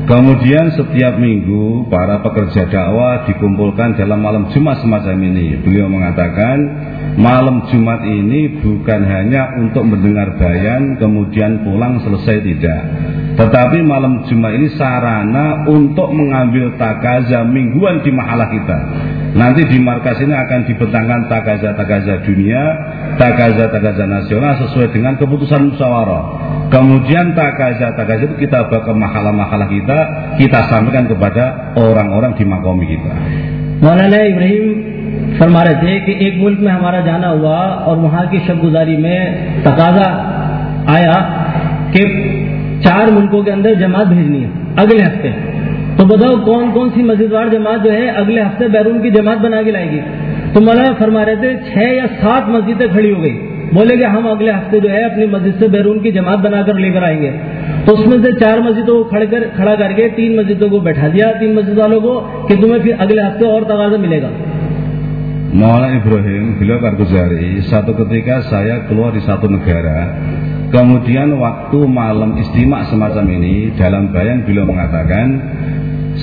Kemudian setiap minggu para pekerja dakwah dikumpulkan dalam malam Jumat semacam ini. Beliau mengatakan malam Jumat ini bukan hanya untuk mendengar bayan kemudian pulang selesai tidak. Tetapi malam Jumat ini sarana untuk mengambil takaza mingguan di mahalah kita. Nanti di markas ini akan dibentangkan takaza-takaza dunia, takaza-takaza nasional sesuai dengan keputusan musyawarah. Kemudian takaza-takaza itu kita bawa ke mahalah-mahalah kita, maka kita sampaikan kepada orang-orang di makom kita. مولانا ابراہیم فرما رہے تھے کہ ایک ملک میں ہمارا جانا ہوا اور وہاں کی شب گزاری میں تقاضا آیا کہ چار ملکوں کے اندر جماعت بھیجنی ہے اگلے ہفتے تو بتاؤ کون کون سی مزیدوار جماعت جو ہے اگلے ہفتے بیرون کی جماعت بنا کے لائے گی تو مولانا فرما رہے تھے چھ یا سات مسجدیں کھڑی ہو گئی कि हम अगले हफ्ते जो है अपनी मस्जिद से बैरून की जमात बनाकर लेकर आएंगे तो उसमें से चार मस्जिदों को खड़े कर खड़ा करके तीन मस्जिदों को बैठा दिया तीन मस्जिद वालों को कि तुम्हें फिर अगले हफ्ते और तगाजा मिलेगा Maulana Ibrahim, beliau Karguzari, satu ketika saya keluar di satu negara, kemudian waktu malam istimak semacam ini, dalam bayang beliau mengatakan,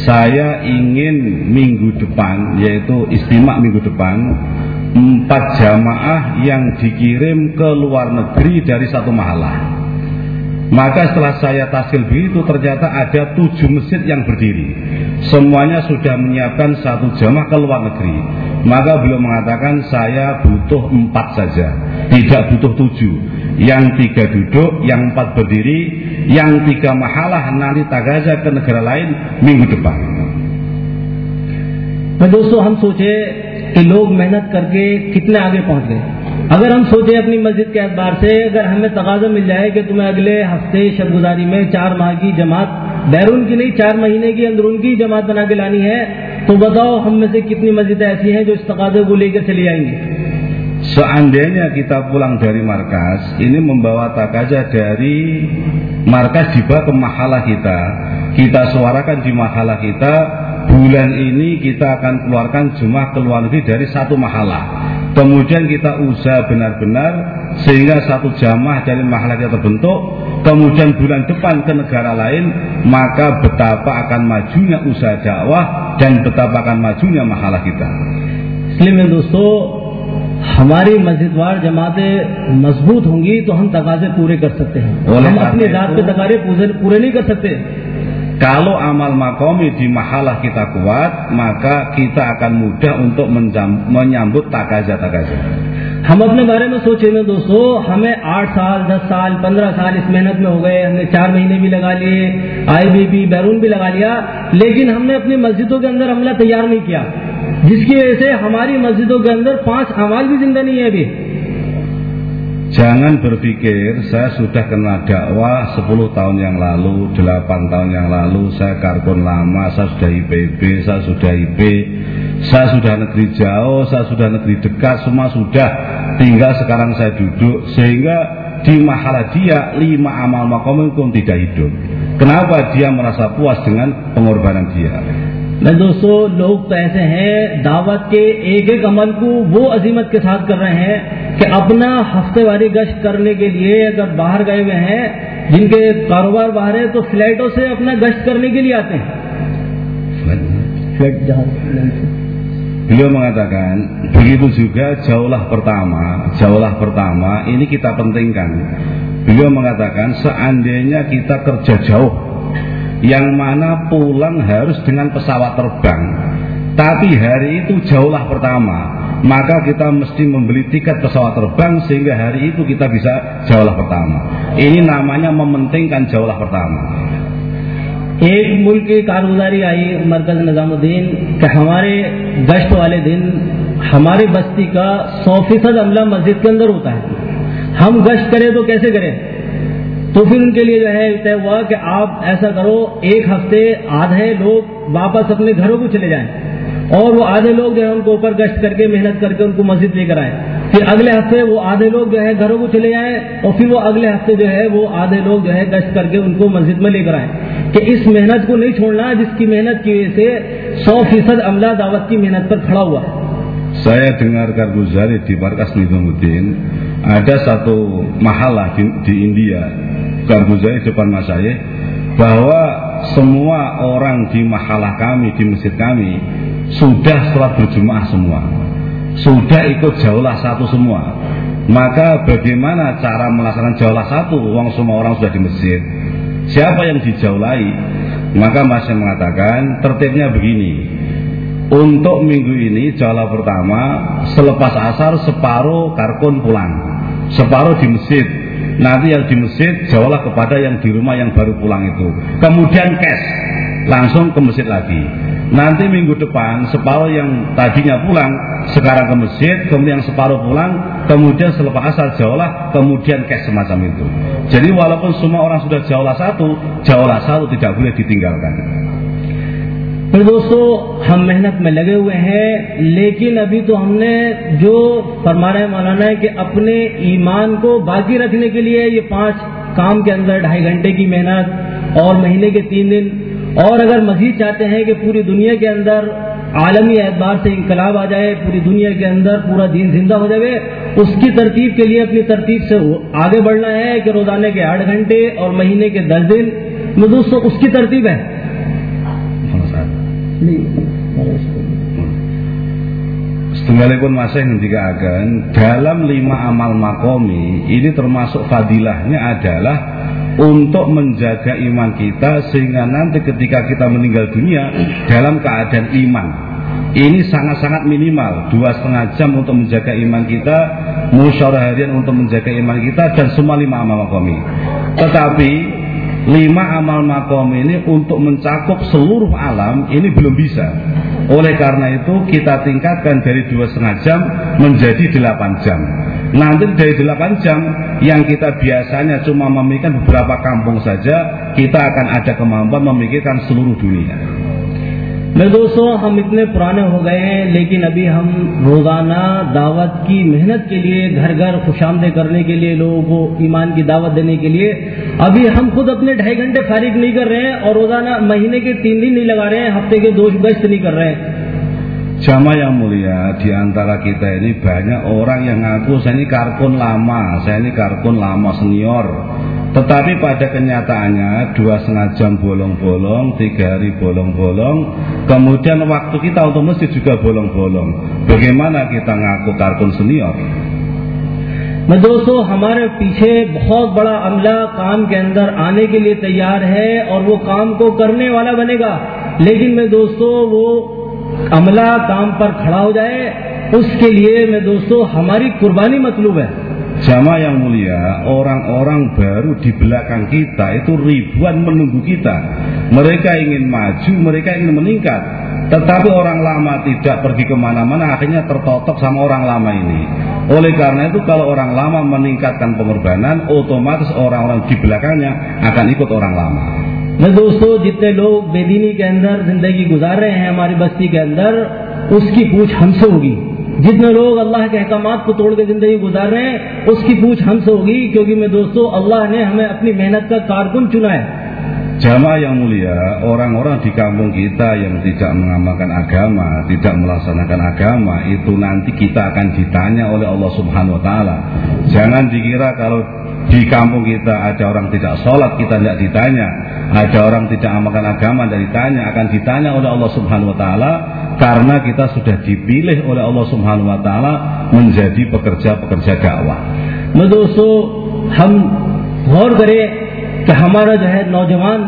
saya ingin minggu depan, yaitu istimak minggu depan, empat jamaah yang dikirim ke luar negeri dari satu mahalah. Maka setelah saya tasil begitu ternyata ada tujuh masjid yang berdiri. Semuanya sudah menyiapkan satu jamaah ke luar negeri. Maka beliau mengatakan saya butuh empat saja, tidak butuh tujuh. Yang tiga duduk, yang empat berdiri, yang tiga mahalah nanti tagaza ke negara lain minggu depan. मैं کہ لوگ محنت کر کے کتنے آگے پہنچ گئے اگر ہم سوچیں اپنی مسجد کے اعتبار سے اگر ہمیں تقاضا مل جائے کہ تمہیں اگلے ہفتے شب گزاری میں چار ماہ کی جماعت بیرون کی نہیں چار مہینے کی اندرون کی جماعت بنا کے لانی ہے تو بتاؤ ہم میں سے کتنی مسجدیں ایسی ہیں جو اس تقاضے کو لے کے چلی آئیں گی Seandainya kita pulang dari markas, ini membawa takaja dari markas tiba ke mahala kita. Kita suarakan di mahala kita, bulan ini kita akan keluarkan jumlah ke luar negeri dari satu mahalah. Kemudian kita usaha benar-benar sehingga satu jamaah dari mahalah kita terbentuk. Kemudian bulan depan ke negara lain, maka betapa akan majunya usaha dakwah dan betapa akan majunya mahalah kita. इसलिए मेरे दोस्तों हमारी मस्जिदवार जमातें मजबूत होंगी तो हम तकाजे पूरे कर सकते हैं बोले हम करते अपनी हैं जात तो- के तकाजे पूरे पूरे नहीं कर सकते Kalau amal makomi di mahalah kita kuat, maka kita akan mudah untuk menyambut تقاضا تقاضا ہم اپنے بارے میں سوچیں نا دوستو ہمیں آٹھ سال دس سال پندرہ سال اس محنت میں ہو گئے ہم نے چار مہینے بھی لگا لیے آئی بی بی بیرون بھی لگا لیا لیکن ہم نے اپنی مسجدوں کے اندر عملہ تیار نہیں کیا۔ جس کی وجہ سے ہماری مسجدوں کے اندر پانچ امال بھی زندہ نہیں ہے ابھی۔ Jangan berpikir saya sudah kena dakwah 10 tahun yang lalu, 8 tahun yang lalu, saya karbon lama, saya sudah IPB, saya sudah IP, saya sudah negeri jauh, saya sudah negeri dekat, semua sudah. Tinggal sekarang saya duduk sehingga di mahalah dia lima amal makom pun tidak hidup. Kenapa dia merasa puas dengan pengorbanan dia? میں دوستو، لوگ تو ایسے ہیں، دعوت کے ایک ایک عمل کو وہ عظیمت کے ساتھ کر رہے ہیں کہ اپنا ہفتے واری گشت کرنے کے لیے اگر باہر گئے ہوئے ہیں، جن کے کاروبار باہر ہے تو فلیٹوں سے اپنا گشت کرنے کے لیے آتے ہیں۔ فلیٹ mengatakan begitu juga jauhlah pertama jauhlah pertama ini kita pentingkan. Beliau mengatakan seandainya kita kerja jauh yang mana pulang harus dengan pesawat terbang, tapi hari itu jauhlah pertama, maka kita mesti membeli tiket pesawat terbang sehingga hari itu kita bisa jauhlah pertama. Ini namanya mementingkan jauhlah pertama. एक मुल्क की कारगुजारी आई मरकज निजामुद्दीन कि हमारे गश्त वाले दिन हमारे बस्ती का सौ फीसद अमला मस्जिद के अंदर होता है हम गश्त करें तो कैसे करें تو پھر ان کے لیے جو ہے طے ہوا کہ آپ ایسا کرو، ایک ہفتے آدھے لوگ واپس اپنے گھروں کو چلے جائیں۔ اور وہ آدھے لوگ جو ہے ان کو اوپر گشت کر کے محنت کر کے ان کو مسجد لے کر آئے۔ پھر اگلے ہفتے وہ آدھے لوگ جو ہے گھروں کو چلے جائیں اور پھر وہ اگلے ہفتے جو ہے وہ آدھے لوگ جو ہے گشت کر کے ان کو مسجد میں لے کر آئے کہ اس محنت کو نہیں چھوڑنا جس کی محنت کی وجہ سے سو فیصد عملہ دعوت کی محنت پر کھڑا ہوا۔ ہے Saya dengar Karguzari di Markas Nizamuddin ada satu mahalah di, di India Karguzari depan mas saya bahwa semua orang di mahalah kami di masjid kami sudah sholat berjemaah semua. Sudah ikut jauhlah satu semua. Maka bagaimana cara melaksanakan jauhlah satu? Uang semua orang sudah di masjid. Siapa yang dijaulai maka masih mengatakan tertibnya begini untuk minggu ini jala pertama selepas asar separuh karkun pulang. Separuh di masjid. Nanti yang di masjid jawablah kepada yang di rumah yang baru pulang itu. Kemudian cash. Langsung ke masjid lagi. Nanti minggu depan separuh yang tadinya pulang sekarang ke masjid kemudian separuh pulang kemudian selepas asar jawablah kemudian cash semacam itu. Jadi walaupun semua orang sudah jawablah satu jawablah satu tidak boleh ditinggalkan پھر دوستو، ہم محنت میں لگے ہوئے ہیں، لیکن ابھی تو ہم نے جو فرما رہے مولانا ہے کہ اپنے ایمان کو باقی رکھنے کے لیے یہ پانچ کام کے اندر ڈھائی گھنٹے کی محنت اور مہینے کے تین دن، اور اگر مزید چاہتے ہیں کہ پوری دنیا کے اندر عالمی اعتبار سے انقلاب آ جائے، پوری دنیا کے اندر پورا دین زندہ ہو جائے اس کی ترتیب کے لیے اپنی ترتیب سے آگے بڑھنا ہے کہ روزانہ کے آٹھ گھنٹے اور مہینے کے دس دن۔ دوستوں اس کی ترتیب ہے۔ है Setunggalipun masih akan dalam lima amal makomi ini termasuk fadilahnya adalah untuk menjaga iman kita sehingga nanti ketika kita meninggal dunia dalam keadaan iman. Ini sangat-sangat minimal dua setengah jam untuk menjaga iman kita musyawarah harian untuk menjaga iman kita dan semua lima amal makomi. Tetapi lima amal makom ini untuk mencakup seluruh alam ini belum bisa oleh karena itu kita tingkatkan dari dua setengah jam menjadi delapan jam Nanti dari 8 jam yang kita biasanya cuma memikirkan beberapa kampung saja, kita akan ada kemampuan memikirkan seluruh dunia. میں دوستوں ہم اتنے پرانے ہو گئے ہیں، لیکن ابھی ہم روزانہ دعوت کی محنت کے لیے، گھر گھر خوش آمدے کرنے کے لیے، لوگوں کو ایمان کی دعوت دینے کے لیے، ابھی ہم خود اپنے ڈھائی گھنٹے فارغ نہیں کر رہے ہیں اور روزانہ مہینے کے تین دن نہیں لگا رہے ہیں، ہفتے کے دو گشت نہیں کر رہے ہیں۔ Jamaah yang mulia, di antara kita ini banyak orang yang ngaku saya ini karpun lama, saya ini karpun lama senior. Tetapi pada kenyataannya dua setengah jam bolong-bolong, tiga hari bolong-bolong, kemudian waktu kita untuk masjid juga bolong-bolong. Bagaimana kita ngaku karpun senior? मैं दोस्तों हमारे पीछे बहुत बड़ा अमला काम के अंदर आने के लिए तैयार है और वो काम को करने वाला बनेगा लेकिन मैं दोस्तों वो अमला काम पर खड़ा हो जाए उसके लिए मैं दोस्तों हमारी कुर्बानी मतलूब है Jamaah yang mulia, orang-orang baru di belakang kita itu ribuan menunggu kita. Mereka ingin maju, mereka ingin meningkat. Tetapi orang lama tidak pergi kemana-mana, akhirnya tertotok sama orang lama ini. Oleh karena itu kalau orang lama meningkatkan pengorbanan, otomatis orang-orang di belakangnya akan ikut orang lama. मैं दोस्तों जितने लोग बेदीनी के अंदर जिंदगी गुजार रहे हैं हमारी बस्ती के अंदर उसकी पूछ हमसे होगी जितने लोग अल्लाह के अहकाम को तोड़ के जिंदगी गुजार रहे हैं उसकी पूछ हमसे होगी क्योंकि मैं दोस्तों अल्लाह ने हमें अपनी मेहनत का कारकुन चुना है Jamaah yang mulia, orang-orang di kampung kita yang tidak mengamalkan agama, tidak melaksanakan agama, itu nanti kita akan ditanya oleh Allah Subhanahu wa taala. Jangan dikira kalau di kampung kita ada orang tidak sholat kita tidak ditanya ada orang tidak amalkan agama tidak ditanya akan ditanya oleh Allah subhanahu wa ta'ala karena kita sudah dipilih oleh Allah subhanahu wa ta'ala menjadi pekerja-pekerja dakwah मैं दोस्तों हम गौर करें कि हमारा जो है नौजवान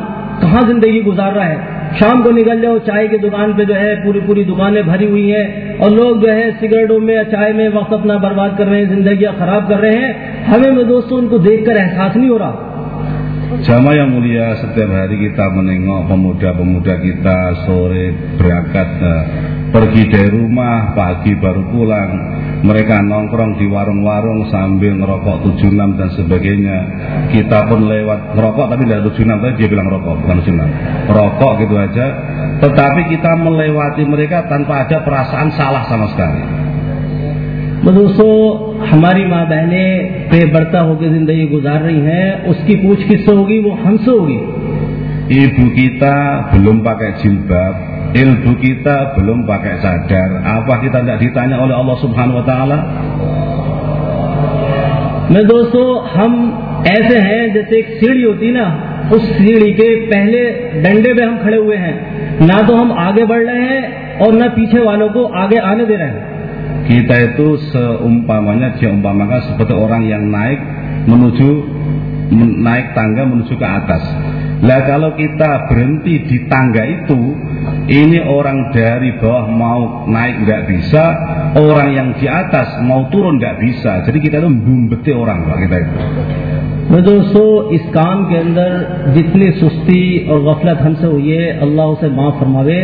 कहाँ जिंदगी गुजार रहा है شام کو نکل جاؤ، چائے کی دکان پہ جو ہے، پوری پوری دکانیں بھری ہوئی ہیں۔ اور لوگ جو ہے، سگریٹوں میں چائے میں وقت اپنا برباد کر رہے ہیں، زندگیاں خراب کر رہے ہیں۔ ہمیں میں دوستوں، ان کو دیکھ کر احساس نہیں ہو رہا۔ Jamaah yang mulia setiap hari kita menengok pemuda-pemuda kita sore berangkat pergi dari rumah pagi baru pulang. Mereka nongkrong di warung-warung sambil ngerokok 76 dan sebagainya. Kita pun lewat ngerokok tapi tidak 76 tadi dia bilang rokok bukan 76 rokok gitu aja. Tetapi kita melewati mereka tanpa ada perasaan salah sama sekali دوستو ہماری ماں بہنیں پہ برتا ہو کے زندگی گزار رہی ہیں اس کی پوچھ کس سے ہوگی وہ ہم سے ہوگی Ibu kita belum pakai jilbab, ilmu kita belum pakai sadar. Apa kita tidak ditanya oleh Allah Subhanahu wa taala? میں دوستو ہم ایسے ہیں جیسے ایک سیڑھی ہوتی نا اس سیڑھی کے پہلے ڈنڈے پہ ہم کھڑے ہوئے ہیں نہ تو ہم آگے بڑھ رہے ہیں اور نہ پیچھے والوں کو آگے آنے دے رہے ہیں Kita itu seumpamanya diumpamakan seperti orang yang naik menuju naik tangga menuju ke atas. Nah kalau kita berhenti di tangga itu, ini orang dari bawah mau naik nggak bisa, orang yang di atas mau turun nggak bisa. Jadi kita itu membumbeti orang kalau kita itu. دوستو اس کام کے اندر جتنی سستی اور غفلت ہم سے ہوئی ہے اللہ اسے معاف فرماوے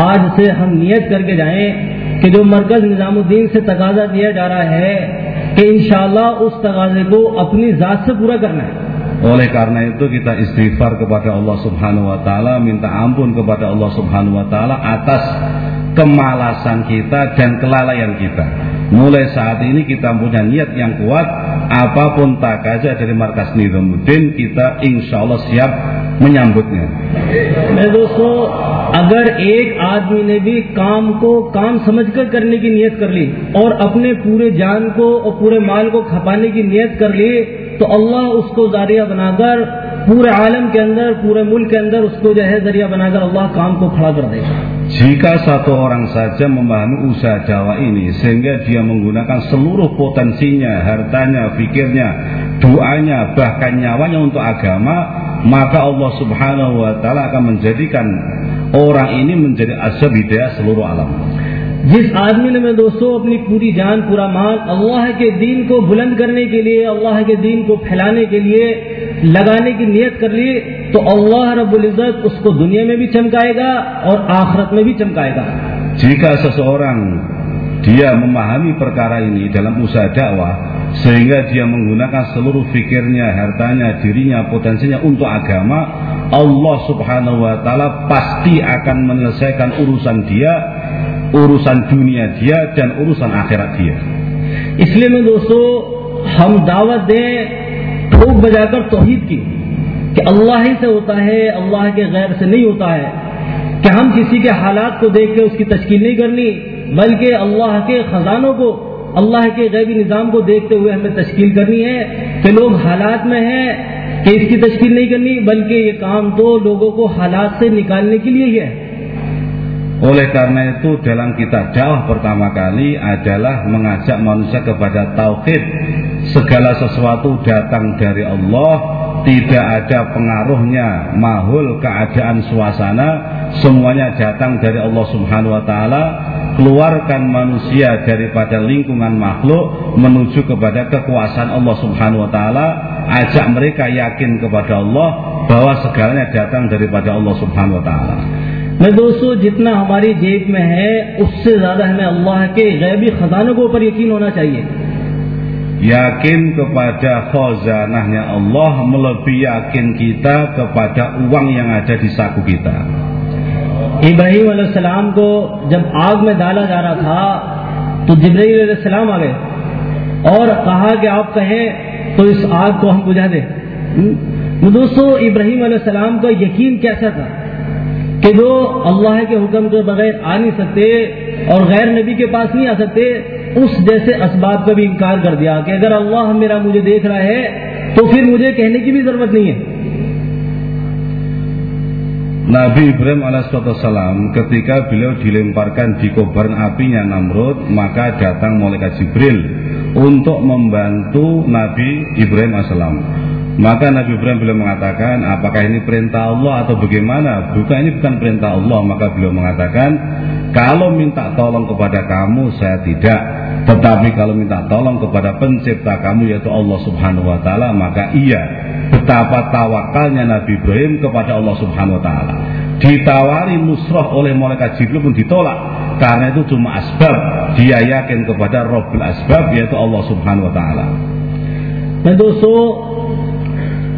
آج سے ہم نیت کر کے جائیں کہ جو مرکز نظام الدین سے تقاضا دیا جا رہا ہے کہ انشاءاللہ اس تقاضے کو اپنی ذات سے پورا کرنا ہے Oleh karena itu kita istighfar kepada Allah Subhanahu wa taala, minta ampun kepada Allah Subhanahu wa taala atas kemalasan kita dan kelalaian kita. Mulai saat ini kita punya niat yang kuat, apapun takaza dari markas Nizamuddin kita insya Allah siap menyambutnya. मैं दोस्तों अगर एक आदमी ने भी काम को काम समझकर करने की नियत कर ली और अपने पूरे जान को और पूरे माल को खपाने की नियत कर ली तो अल्लाह उसको जारिया बनाकर पूरे आलम के अंदर पूरे मुल्क के अंदर उसको जो है जरिया बनाकर अल्लाह काम को खड़ा कर देगा Jika satu orang saja memahami usaha dakwah ini sehingga dia menggunakan seluruh potensinya, hartanya, pikirnya, doanya, bahkan nyawanya untuk agama, maka Allah Subhanahu wa taala akan menjadikan orang ini menjadi asbab hidayah seluruh alam. جس آدمی نے میں دوستو اپنی پوری جان پورا مال اللہ کے دین کو بلند کرنے کے لیے اللہ کے دین کو پھیلانے کے لیے لگانے کی نیت کر لی تو اللہ رب العزت اس کو دنیا میں بھی چمکائے گا اور آخرت میں بھی چمکائے گا جیسا seseorang dia memahami perkara ini dalam usaha dakwah sehingga dia menggunakan seluruh fikirnya, hartanya, dirinya, potensinya untuk agama, Allah Subhanahu wa taala pasti akan menyelesaikan urusan dia urusan dunia dia dan urusan akhirat dia اس لیے میں دوستو، ہم دعوت دیں، ٹھوک بجا کر توحید کی۔ کہ اللہ ہی سے ہوتا ہے، اللہ کے غیر سے نہیں ہوتا ہے۔ کہ ہم کسی کے حالات کو دیکھ کے اس کی تشکیل نہیں کرنی، بلکہ اللہ کے خزانوں کو، اللہ کے غیبی نظام کو دیکھتے ہوئے ہمیں تشکیل کرنی ہے۔ کہ لوگ حالات میں ہیں کہ اس کی تشکیل نہیں کرنی، بلکہ یہ کام تو لوگوں کو حالات سے نکالنے کے لیے ہی ہے۔ Oleh karena itu dalam kita dakwah pertama kali adalah mengajak manusia kepada tauhid. Segala sesuatu datang dari Allah, tidak ada pengaruhnya mahul keadaan suasana, semuanya datang dari Allah Subhanahu wa taala. Keluarkan manusia daripada lingkungan makhluk menuju kepada kekuasaan Allah Subhanahu wa taala, ajak mereka yakin kepada Allah bahwa segalanya datang daripada Allah Subhanahu wa taala. میں دوستو جتنا ہماری جیب میں ہے اس سے زیادہ ہمیں اللہ کے غیبی خزانوں کے اوپر یقین ہونا چاہیے۔ Yakin kepada khazanahnya Allah melebihi yakin kita kepada uang yang ada di saku kita. ابراہیم علیہ السلام کو جب آگ میں ڈالا جا رہا تھا تو جبرائیل علیہ السلام آ گئے۔ اور کہا کہ آپ کہیں تو اس آگ کو ہم بجھا دیں۔ دوستو ابراہیم علیہ السلام کا یقین کیسا تھا؟ کہ جو اللہ کے حکم کے بغیر آ نہیں سکتے اور غیر نبی کے پاس نہیں آ سکتے، اس جیسے اسباب کا بھی انکار کر دیا کہ اگر اللہ میرا مجھے دیکھ رہا ہے تو پھر مجھے کہنے کی بھی ضرورت نہیں ہے Nabi Ibrahim alaihissalam ketika beliau dilemparkan di kobaran apinya Namrud maka datang malaikat Jibril untuk membantu Nabi Ibrahim alaihissalam. Maka Nabi Ibrahim beliau mengatakan apakah ini perintah Allah atau bagaimana? Bukan ini bukan perintah Allah. Maka beliau mengatakan kalau minta tolong kepada kamu saya tidak. Tetapi kalau minta tolong kepada pencipta kamu yaitu Allah subhanahu wa ta'ala maka iya. Betapa tawakalnya Nabi Ibrahim kepada Allah subhanahu wa ta'ala. Ditawari nusrah oleh malaikat Jibril pun ditolak. Karena itu cuma asbab. Dia yakin kepada Rabbil Asbab yaitu Allah subhanahu wa ta'ala. मैं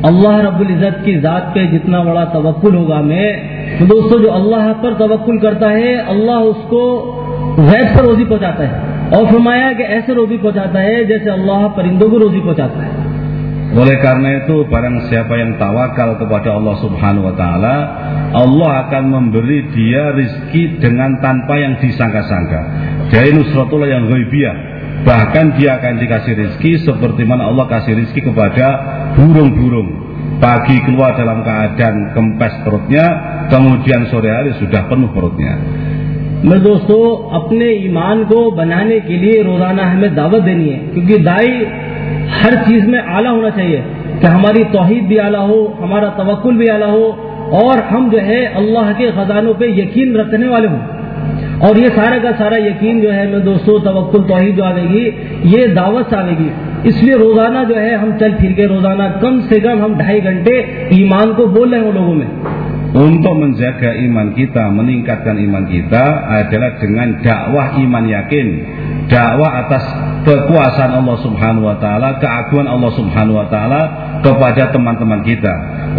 اللہ رب العزت کی ذات پہ جتنا بڑا توکل ہوگا میں تو دوستو جو اللہ پر توکل کرتا ہے اللہ اس کو غیب پر روزی پہنچاتا ہے۔ اور فرمایا کہ ایسے روزی پہنچاتا ہے جیسے اللہ پرندوں کو روزی پہنچاتا ہے۔ Oleh karena itu barang siapa yang tawakal kepada Allah Subhanahu wa taala, Allah akan memberi dia rizki dengan tanpa yang disangka-sangka. Jadi nusratullah yang ghaibiyah, Bahkan dia akan dikasih rezeki seperti mana Allah kasih rezeki kepada burung-burung. Pagi keluar dalam keadaan kempes perutnya, kemudian sore hari sudah penuh perutnya. میں دوستو اپنے ایمان کو بنانے کے لیے روزانہ ہمیں دعوت دینی ہے کیونکہ دائی ہر چیز میں اعلیٰ ہونا چاہیے کہ ہماری توحید بھی اعلیٰ ہو ہمارا توکل بھی اعلیٰ ہو اور ہم جو ہے اللہ کے خزانوں پہ یقین رکھنے والے ہوں اور یہ سارا کا سارا یقین جو ہے میں دوستوں توکل توحید جو آئے گی، یہ دعوت آئے گی۔ اس لیے روزانہ جو ہے ہم چل پھر کے روزانہ کم سے کم ہم ڈھائی گھنٹے ایمان کو بول رہے ہیں ان لوگوں میں۔ Untuk menjaga iman kita, meningkatkan iman kita adalah dengan dakwah iman yakin. Dakwah atas kekuasaan Allah Subhanahu wa taala, keagungan Allah Subhanahu wa taala kepada teman-teman kita.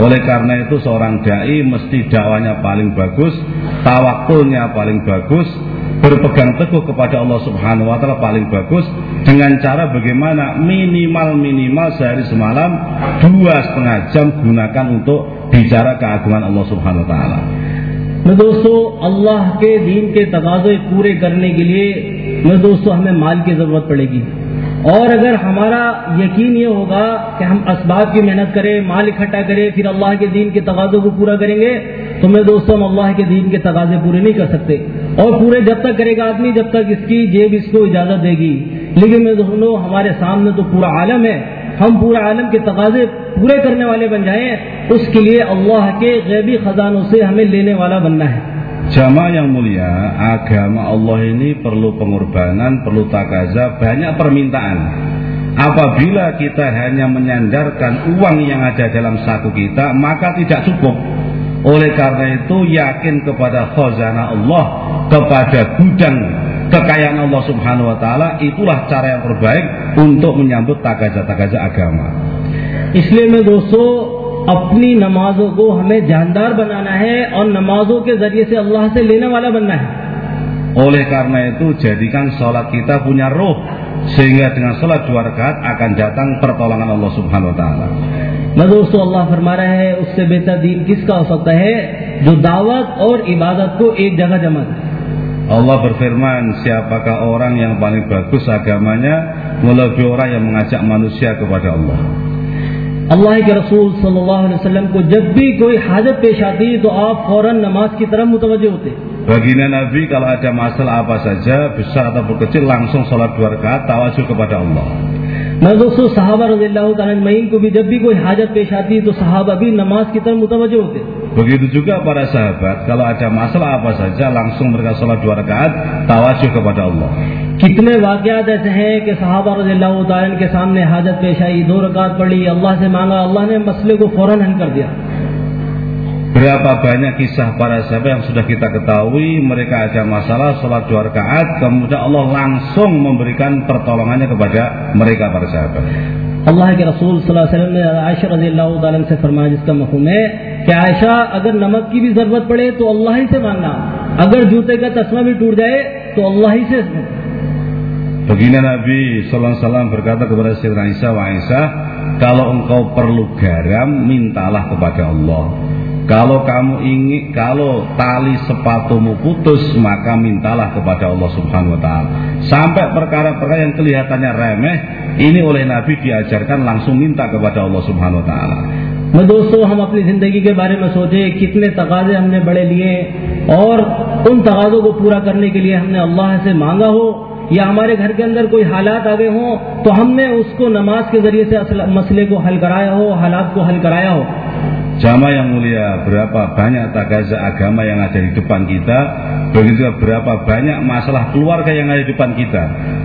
Oleh karena itu seorang dai mesti dakwanya paling bagus, tawakulnya paling bagus, berpegang teguh kepada Allah Subhanahu wa taala paling bagus dengan cara bagaimana minimal-minimal sehari semalam dua setengah jam gunakan untuk bicara keagungan Allah Subhanahu wa taala. نہ دوستو اللہ کے دین کے تقاضے پورے کرنے کے لیے نہ دوستو ہمیں مال کی ضرورت پڑے گی اور اگر ہمارا یقین یہ ہوگا کہ ہم اسباب کی محنت کریں مال اکٹھا کریں، پھر اللہ کے دین کے تقاضوں کو پورا کریں گے، تو میں دوستوں ہم اللہ کے دین کے تقاضے پورے نہیں کر سکتے۔ اور پورے جب تک کرے گا آدمی، جب تک اس کی جیب اس کو اجازت دے گی۔ لیکن میں دونوں ہمارے سامنے تو پورا عالم ہے۔ ہم پورے عالم کے تقاضے پورے کرنے والے بن جائیں، اس کے لیے اللہ کے غیبی خزانوں سے ہمیں لینے والا بننا ہے۔ Jamaah yang mulia, agama Allah ini perlu pengorbanan, perlu takaza, banyak permintaan. Apabila kita hanya menyandarkan uang yang ada dalam saku kita, maka tidak cukup. Oleh karena itu, yakin kepada khazanah Allah, kepada gudang kekayaan Allah Subhanahu wa taala, itulah cara yang terbaik untuk menyambut takaza-takaza agama. Islam itu अपनी नमाजों को हमें जानदार बनाना है और नमाजों के जरिए से अल्लाह से लेने वाला बनना है Oleh karena itu jadikan sholat kita punya roh sehingga dengan sholat dua rakaat akan datang pertolongan Allah Subhanahu Wa Taala. मैं दोस्तों अल्लाह फरमा रहा है उससे बेहतर दीन किसका हो सकता है जो दावत और इबादत को एक जगह जमा करे Allah berfirman, siapakah orang yang paling bagus agamanya melebihi orang yang mengajak manusia kepada Allah. اللہ کے رسول صلی اللہ علیہ وسلم کو جب بھی کوئی حاجت پیش آتی تو آپ فوراً نماز کی طرف متوجہ ہوتے۔ لانس تاشر کو بٹاؤں میں صحابہ رضی اللہ تعالیٰ جب بھی کوئی حاجت پیش آتی تو صاحب ابھی نماز کی طرح متوجہ ہوتے کتنے واقعات ایسے صحابہ رضعین کے سامنے حاجت پیش آئی دو رکعت پڑی اللہ سے مانا اللہ نے مسئلے کو فوراً حل کر دیا Berapa banyak kisah para sahabat yang sudah kita ketahui mereka ada masalah sholat dua rakaat kemudian Allah langsung memberikan pertolongannya kepada mereka para sahabat. अल्लाह के रसूल सल्लल्लाहु अलैहि वसल्लम ने आयशा रजी अल्लाह से फरमाया जिसका मफहूम है कि आयशा अगर नमक की भी जरूरत पड़े तो अल्लाह ही से मांगना अगर जूते का तस्मा भी टूट जाए तो अल्लाह ही से Begini Nabi Sallallahu Alaihi Wasallam berkata kepada Sayyidina Aisyah wa Aisyah, kalau engkau perlu garam, mintalah kepada Allah. Kalau kamu ingin kalau tali sepatumu putus maka mintalah kepada Allah Subhanahu wa taala. Sampai perkara-perkara yang kelihatannya remeh ini oleh Nabi diajarkan langsung minta kepada Allah Subhanahu wa taala. میں دوستو ہم اپنی زندگی کے بارے میں سوچے کتنے تقاضے ہم نے بڑے لیے اور ان تقاضوں کو پورا کرنے کے لیے ہم نے اللہ سے مانگا ہو یا ہمارے گھر کے اندر کوئی حالات آگے ہوں تو ہم نے اس کو نماز کے ذریعے سے مسئلے کو حل کرایا ہو حالات کو حل کرایا ہو Jamaah yang mulia, berapa banyak tagaza agama yang ada di depan kita, begitu berapa banyak masalah keluarga yang ada di depan kita.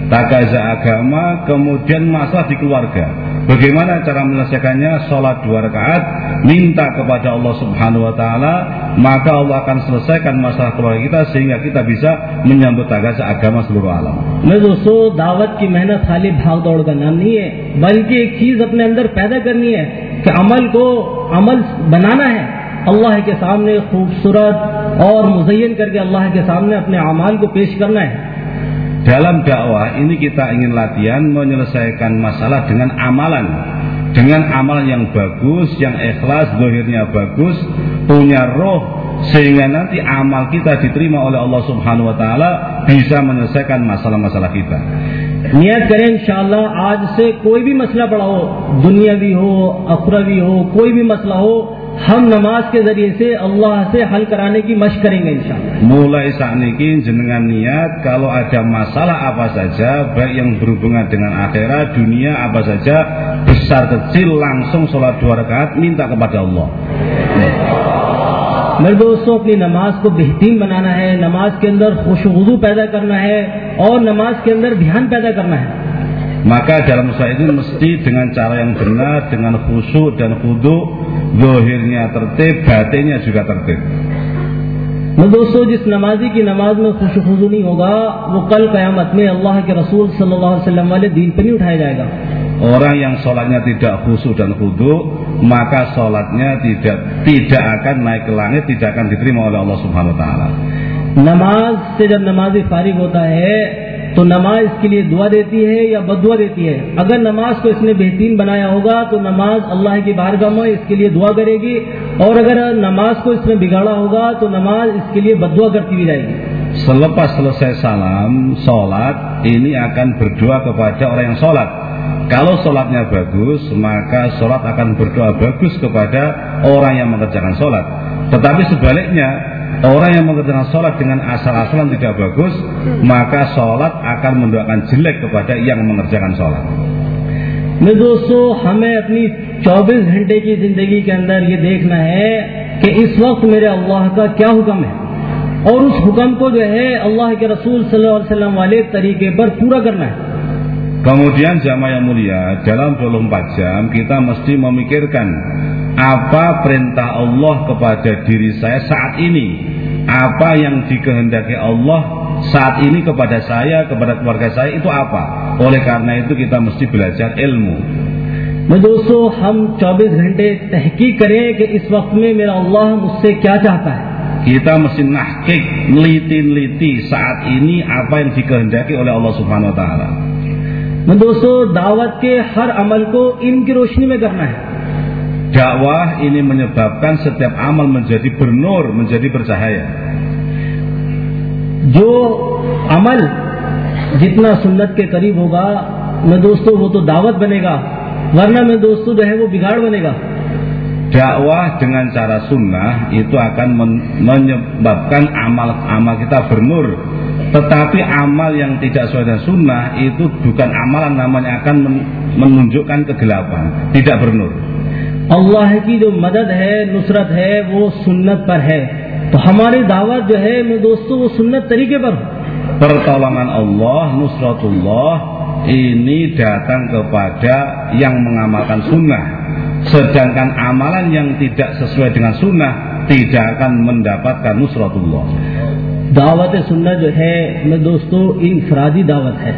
Tagaza agama, kemudian masalah di keluarga. Bagaimana cara menyelesaikannya? Sholat dua rakaat, minta kepada Allah Subhanahu Wa Taala, maka Allah akan selesaikan masalah keluarga kita sehingga kita bisa menyambut tagaza agama seluruh alam. मैं दोस्तों दावत की मेहनत खाली भाग दौड़ का नाम नहीं है बल्कि एक चीज अपने अंदर पैदा करनी है कि अमल को अमल बनाना है अल्लाह के सामने खूबसूरत और मुजयन करके अल्लाह के सामने अपने अमाल को पेश करना है Dalam dakwah ini kita ingin latihan menyelesaikan masalah dengan amalan. Dengan amalan yang bagus, yang ikhlas, dohirnya bagus, punya roh, sehingga nanti amal kita diterima oleh Allah Subhanahu wa taala bisa menyelesaikan masalah-masalah kita. नियत करें इंशाल्लाह आज से कोई भी मसला पड़ा हो दुनियावी हो अखरवी हो कोई भी मसला हो ہم نماز کے ذریعے سے اللہ سے حل کرانے کی مشق کریں گے ان شاء اللہ مولاسان کی دوستوں اپنی نماز کو بہترین بنانا ہے نماز کے اندر خوشغذو پیدا کرنا ہے اور نماز کے اندر دھیان پیدا کرنا ہے۔ Maka dalam sholat itu mesti dengan cara yang benar, dengan khusyuk dan khudu, zohirnya tertib, batinnya juga tertib. मैं दोस्तों जिस नमाजी की नमाज में खुश खुजू नहीं होगा वो कल कयामत में अल्लाह के रसूल सल्लल्लाहु अलैहि वसल्लम वाले दीन पर नहीं उठाया जाएगा Orang yang sholatnya tidak khusyuk dan khudu, maka sholatnya tidak tidak akan naik ke langit, tidak akan diterima oleh Allah Subhanahu Wa Taala. नमाज से जब नमाजी फारिग होता है तो नमाज इसके लिए दुआ देती है या बदुआ देती है अगर नमाज को इसने बेहतरीन बनाया होगा तो नमाज अल्लाह की बारगाह में इसके लिए दुआ करेगी और अगर नमाज को इसमें बिगाड़ा होगा तो नमाज इसके लिए बदुआ करती हुई जाएगी Selepas selesai salam, sholat ini akan berdoa kepada orang yang sholat. Kalau sholatnya bagus, maka sholat akan berdoa bagus kepada orang yang mengerjakan sholat. Tetapi sebaliknya, orang yang mengerjakan sholat dengan asal-asalan tidak bagus maka sholat akan mendoakan jelek kepada yang mengerjakan sholat. میں دوستو ہمیں اپنی چوبیس گھنٹے کی زندگی کے اندر یہ دیکھنا ہے کہ اس وقت میرے اللہ کا کیا حکم ہے اور اس حکم کو جو ہے اللہ کے رسول صلی اللہ علیہ وسلم والے طریقے پر پورا کرنا ہے Kemudian jamaah yang mulia, dalam 24 jam kita mesti memikirkan apa perintah Allah kepada diri saya saat ini, apa yang dikehendaki Allah saat ini kepada saya, kepada keluarga saya itu apa. Oleh karena itu kita mesti belajar ilmu. मैं दोस्तों हम 24 घंटे तहकीक करें कि इस वक्त में मेरा अल्लाह मुझसे क्या चाहता है Kita mesti nahkik, neliti-neliti saat ini apa yang dikehendaki oleh Allah Subhanahu wa taala. मैं दोस्तों दावत के हर अमल को इनकी रोशनी में करना है Dakwah ini menyebabkan setiap amal menjadi bernur, menjadi bercahaya. जो अमल जितना सुन्नत के करीब होगा मैं दोस्तों वो तो दावत बनेगा वरना मैं दोस्तों जो है वो बिगाड़ बनेगा Dakwah dengan cara sunnah itu akan men- menyebabkan amal-amal kita bernur. Tetapi amal yang tidak sesuai dengan sunnah itu bukan amalan namanya akan men- menunjukkan kegelapan, tidak bernur. अल्लाह की जो मदद है नुसरत है वो सुन्नत पर है तो हमारी दावत जो है मैं दोस्तों वो सुन्नत तरीके पर हो Pertolongan Allah, nusratullah ini datang kepada yang mengamalkan sunnah. Sedangkan amalan yang tidak sesuai dengan sunnah tidak akan mendapatkan nusratullah. दावत सुन्नत जो है मैं दोस्तों इंफरादी दावत है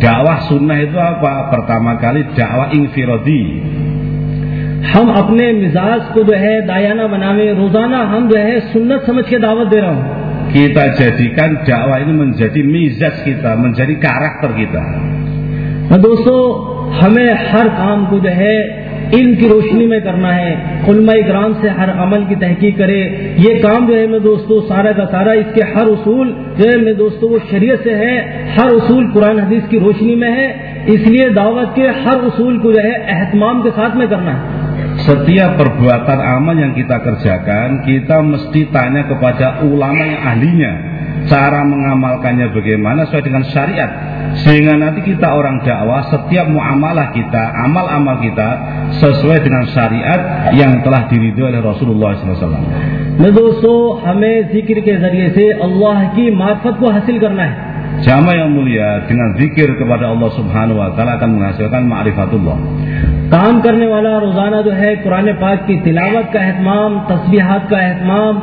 Dakwah sunnah itu apa? Pertama kali dakwah infiradi. हम अपने मिजाज को जो है दायाना बनावे रोजाना हम जो है सुन्नत समझ के दावत दे रहा हूँ Kita jadikan dakwah ini menjadi mizaj kita, menjadi karakter kita. मैं दोस्तों हमें हर काम को जो है علم کی روشنی میں کرنا ہے علماء اکرام سے ہر عمل کی تحقیق کرے یہ کام جو ہے میں دوستو سارا کا سارا اس کے ہر اصول جو ہے میں دوستو وہ شریعت سے ہے ہر اصول قرآن حدیث کی روشنی میں ہے اس لیے دعوت کے ہر اصول کو جو ہے اہتمام کے ساتھ میں کرنا ہے Setiap perbuatan amal yang kita kerjakan, kita mesti tanya kepada ulama yang ahlinya. Cara mengamalkannya bagaimana sesuai dengan syariat. Sehingga nanti kita orang dakwah, setiap muamalah kita, amal-amal kita sesuai dengan syariat yang telah diridhoi oleh Rasulullah SAW. मैं दोस्तों हमें जिक्र के जरिए से अल्लाह की मार्फत को हासिल करना है Jamaah yang mulia dengan zikir kepada Allah Subhanahu wa taala akan menghasilkan ma'rifatullah. काम करने वाला रोजाना जो है कुरान पाक की तिलावत का अहतमाम तस्बीहात का अहतमाम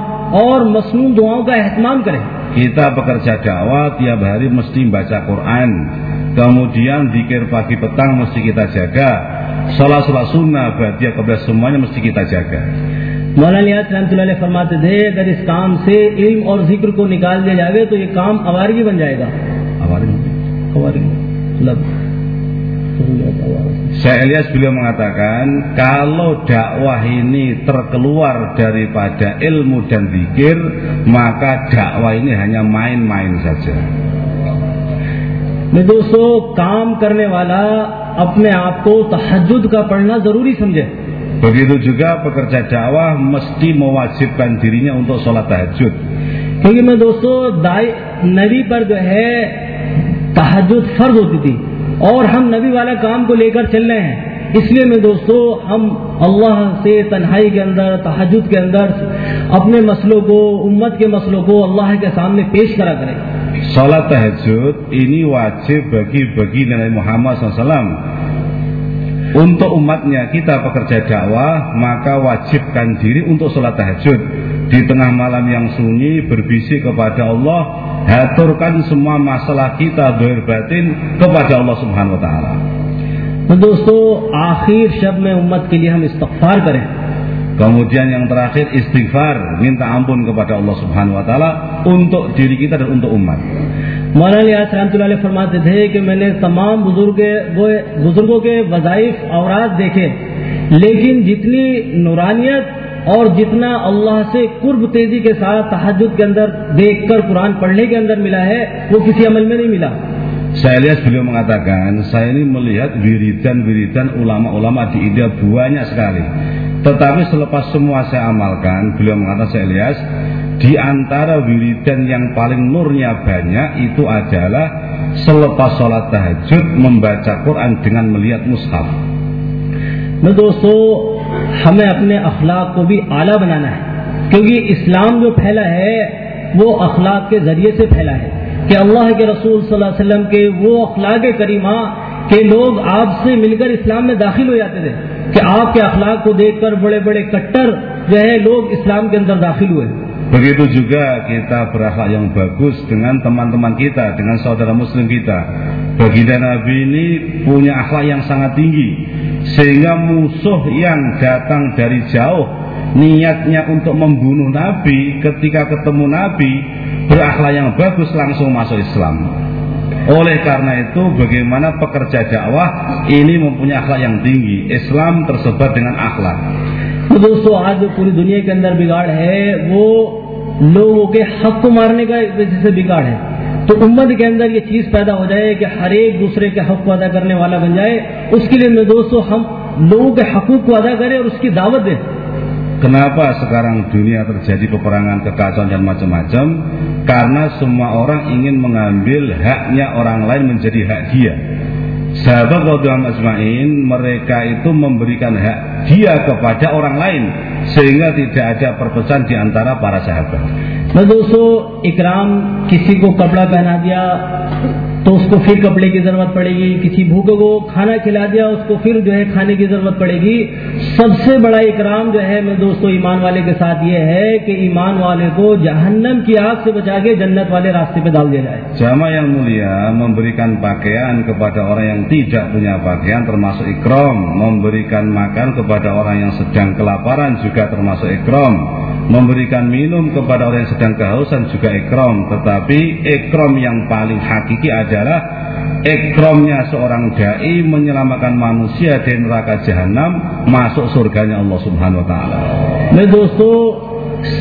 और मसनून दुआओं का अहतमाम करें Kita bekerja dakwah tiap hari mesti baca Quran. Kemudian zikir pagi petang mesti kita jaga. Salat-salat sunnah, badiah kebelas semuanya mesti kita jaga. مولانا رحمۃ اللہ علیہ فرماتے تھے اگر اس کام سے علم اور ذکر کو نکال دیا جائے تو یہ کام اوارگی بن جائے گا۔ Saya beliau mengatakan kalau dakwah ini terkeluar daripada ilmu dan zikir maka dakwah ini hanya main-main saja. دوستو کام کرنے والا اپنے آپ کو تحجد کا پڑھنا ضروری سمجھے۔ Begitu juga pekerja dakwah mesti mewajibkan dirinya untuk sholat tahajud. کیونکہ میں دوستو دائی نبی پر جو ہے تحجد فرض ہوتی تھی اور ہم نبی والا کام کو لے کر چل رہے ہیں اس لیے میں دوستو ہم اللہ سے تنہائی کے اندر تحجد کے اندر اپنے مسئلوں کو امت کے مسئلوں کو اللہ کے سامنے پیش کرا کریں صلاح تحجد ini wajib bagi bagi Nabi Muhammad SAW Untuk umatnya kita pekerja dakwah maka wajibkan diri untuk sholat tahajud di tengah malam yang sunyi berbisik kepada Allah haturkan semua masalah kita dohir batin kepada Allah Subhanahu Wa Taala. तो दोस्तों आखिर शब में उम्मत के लिए हम इस्तगफार करें Kemudian yang terakhir istighfar minta ampun kepada Allah Subhanahu Wa Taala untuk diri kita dan untuk umat. مولانا علی رحمۃ اللہ علیہ فرماتے تھے کہ میں نے تمام بزرگ بزرگوں کے وظائف اوراد دیکھے لیکن جتنی نورانیت اور جتنا اللہ سے قرب تیزی کے ساتھ تحجد کے اندر دیکھ کر قرآن پڑھنے کے اندر ملا ہے وہ کسی عمل میں نہیں ملا Saya lihat beliau mengatakan, saya ini melihat wiridan-wiridan ulama-ulama di India banyak sekali. Tetapi selepas semua saya amalkan, beliau mengatakan, saya lihat di antara wiridan yang paling nurnya banyak itu adalah selepas sholat tahajud membaca Quran dengan melihat mushaf. میں دوستو ہمیں اپنے اخلاق کو بھی اعلیٰ بنانا ہے کیونکہ اسلام جو پھیلا ہے وہ اخلاق کے ذریعے سے پھیلا ہے کہ اللہ کے رسول صلی اللہ علیہ وسلم کے وہ اخلاق کریمہ کہ لوگ آپ سے مل کر اسلام میں داخل ہو جاتے تھے کہ آپ کے اخلاق کو دیکھ کر بڑے بڑے کٹر جو ہے لوگ اسلام کے اندر داخل ہوئے Begitu juga kita berakhlak yang bagus dengan teman-teman kita, dengan saudara muslim kita. Baginda Nabi ini punya akhlak yang sangat tinggi. Sehingga musuh yang datang dari jauh niatnya untuk membunuh Nabi ketika ketemu Nabi berakhlak yang bagus langsung masuk Islam. Oleh karena itu bagaimana pekerja dakwah ini mempunyai akhlak yang tinggi. Islam tersebar dengan akhlak. तो दोस्तों आज जो पूरी दुनिया के अंदर बिगाड़ है वो لوگوں کے حق کو مارنے کا جسے بگاڑ ہے تو امت کے اندر یہ چیز پیدا ہو جائے کہ ہر ایک دوسرے کے حق کو ادا کرنے والا بن جائے اس کے لیے میں دوستو، ہم لوگوں کے حقوق کو ادا کریں اور اس کی دعوت دیں Kenapa sekarang dunia terjadi peperangan kekacauan dan macam-macam? Karena semua orang ingin mengambil haknya orang lain menjadi hak dia. Sahabat Radhiyallahu Ajmain mereka itu memberikan hak dia kepada orang lain sehingga tidak ada perpecahan di antara para sahabat. मैं दोस्तों इकराम किसी को कपड़ा पहना दिया تو اس کو پھر کپڑے کی ضرورت پڑے گی کسی بھوکے کو کھانا کھلا دیا اس کو پھر جو ہے کھانے کی ضرورت پڑے گی سب سے بڑا اکرام جو ہے میں دوستو ایمان والے کے ساتھ یہ ہے کہ ایمان والے کو جہنم کی آگ سے بچا کے جنت والے راستے پہ ڈال دیا جائے جامع yang mulia memberikan pakaian kepada orang yang tidak punya pakaian termasuk ikram memberikan makan kepada orang yang sedang kelaparan juga termasuk ikram memberikan minum kepada orang yang sedang kehausan juga ikram tetapi ikram yang paling hakiki ada sejarah ekromnya seorang dai menyelamatkan manusia dari neraka jahanam masuk surganya Allah Subhanahu wa taala. میں دوستو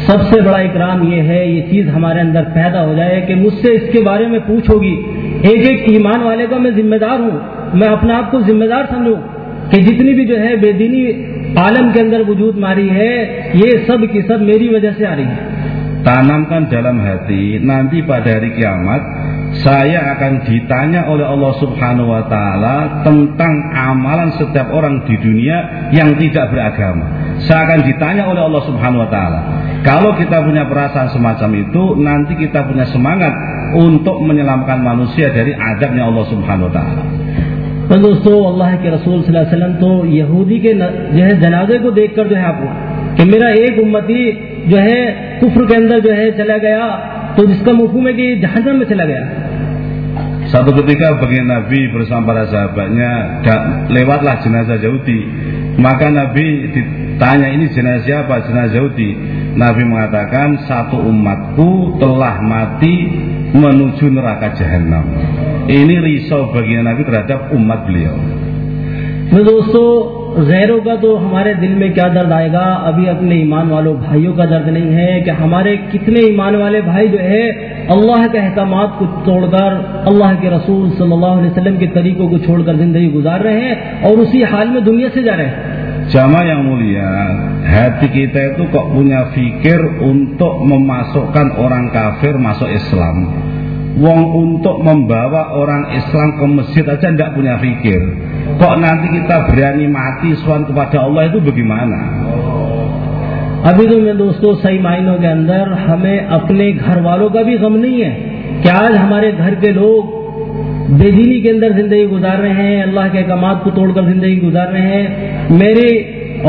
سب سے بڑا اکرام یہ ہے یہ چیز ہمارے اندر پیدا ہو جائے کہ مجھ سے اس کے بارے میں پوچھو گی ایک ایک ایمان والے کا میں ذمہ دار ہوں میں اپنے آپ کو ذمہ دار سمجھوں کہ جتنی بھی جو ہے بے دینی عالم کے اندر وجود ماری ہے یہ سب کی سب میری وجہ سے آ رہی ہے tanamkan dalam hati nanti pada hari kiamat saya akan ditanya oleh Allah Subhanahu wa taala tentang amalan setiap orang di dunia yang tidak beragama. Saya akan ditanya oleh Allah Subhanahu wa taala. Kalau kita punya perasaan semacam itu, nanti kita punya semangat untuk menyelamatkan manusia dari adabnya Allah Subhanahu wa taala. तो दोस्तों अल्लाह के रसूल सल्लल्लाहु अलैहि वसल्लम तो यहूदी के न- जो है जनाजे को देखकर जो है आपको कि मेरा एक उम्मती जो है कुफ्र के अंदर जो है चला गया तो जिसका मफहूम है कि जहन्नम में चला गया Satu ketika baginda Nabi bersama para sahabatnya da- lewatlah jenazah Yahudi. Maka Nabi ditanya ini jenazah siapa? Jenazah Yahudi. Nabi mengatakan satu umatku telah mati menuju neraka jahanam. Ini risau baginda Nabi terhadap umat beliau. میں دوستو غیروں کا تو ہمارے دل میں کیا درد آئے گا ابھی اپنے ایمان والوں بھائیوں کا درد نہیں ہے کہ ہمارے کتنے ایمان والے بھائی جو ہے اللہ کے احکامات کو توڑ کر، اللہ کے رسول صلی اللہ علیہ وسلم کے طریقوں کو چھوڑ کر زندگی گزار رہے ہیں اور اسی حال میں دنیا سے جا رہے ہیں kita itu kok punya fikir untuk memasukkan orang kafir masuk Islam. Wong untuk membawa orang Islam ke masjid aja tidak punya pikir. Kok nanti kita berani mati suan kepada Allah itu bagaimana? ابھی تو میں دوستوں صحیح معنوں کے اندر ہمیں اپنے گھر والوں کا بھی غم نہیں ہے کہ آج ہمارے گھر کے لوگ بے دینی کے اندر زندگی گزار رہے ہیں اللہ کے احکامات کو توڑ کر زندگی گزار رہے ہیں میری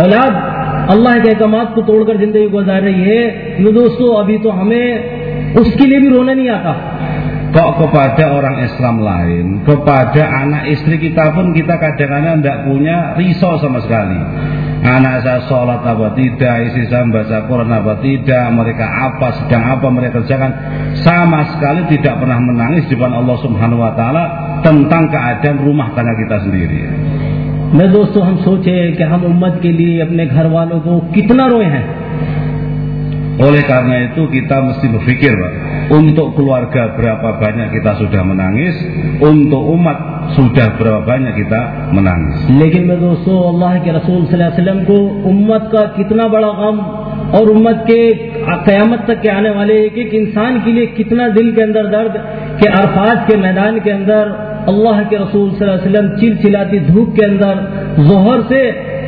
اولاد اللہ کے احکامات کو توڑ کر زندگی گزار رہی ہے دوستوں ابھی تو ہمیں اس کے لیے بھی رونا نہیں آتا Kok kepada orang Islam lain, kepada anak istri kita pun kita kadang-kadang tidak punya risau sama sekali. anak saya sholat apa tidak, istri saya membaca Quran apa tidak, mereka apa, sedang apa mereka kerjakan, sama sekali tidak pernah menangis di depan Allah Subhanahu Wa Taala tentang keadaan rumah tangga kita sendiri. मैं दोस्तों हम सोचे कि हम उम्मत के लिए अपने घर वालों को कितना रोए हैं Oleh karena itu kita mesti berpikir Pak, untuk keluarga berapa banyak kita sudah menangis, untuk umat sudah berapa banyak kita menangis. Lekin میں دوستو اللہ کے رسول صلی اللہ علیہ وسلم کو امت کا کتنا بڑا غم اور امت کے قیامت تک کے آنے والے ایک ایک انسان کے لیے کتنا دل کے اندر درد کہ عرفات کے میدان کے اندر اللہ کے رسول صلی اللہ علیہ وسلم چل چلاتی دھوپ کے اندر ظہر سے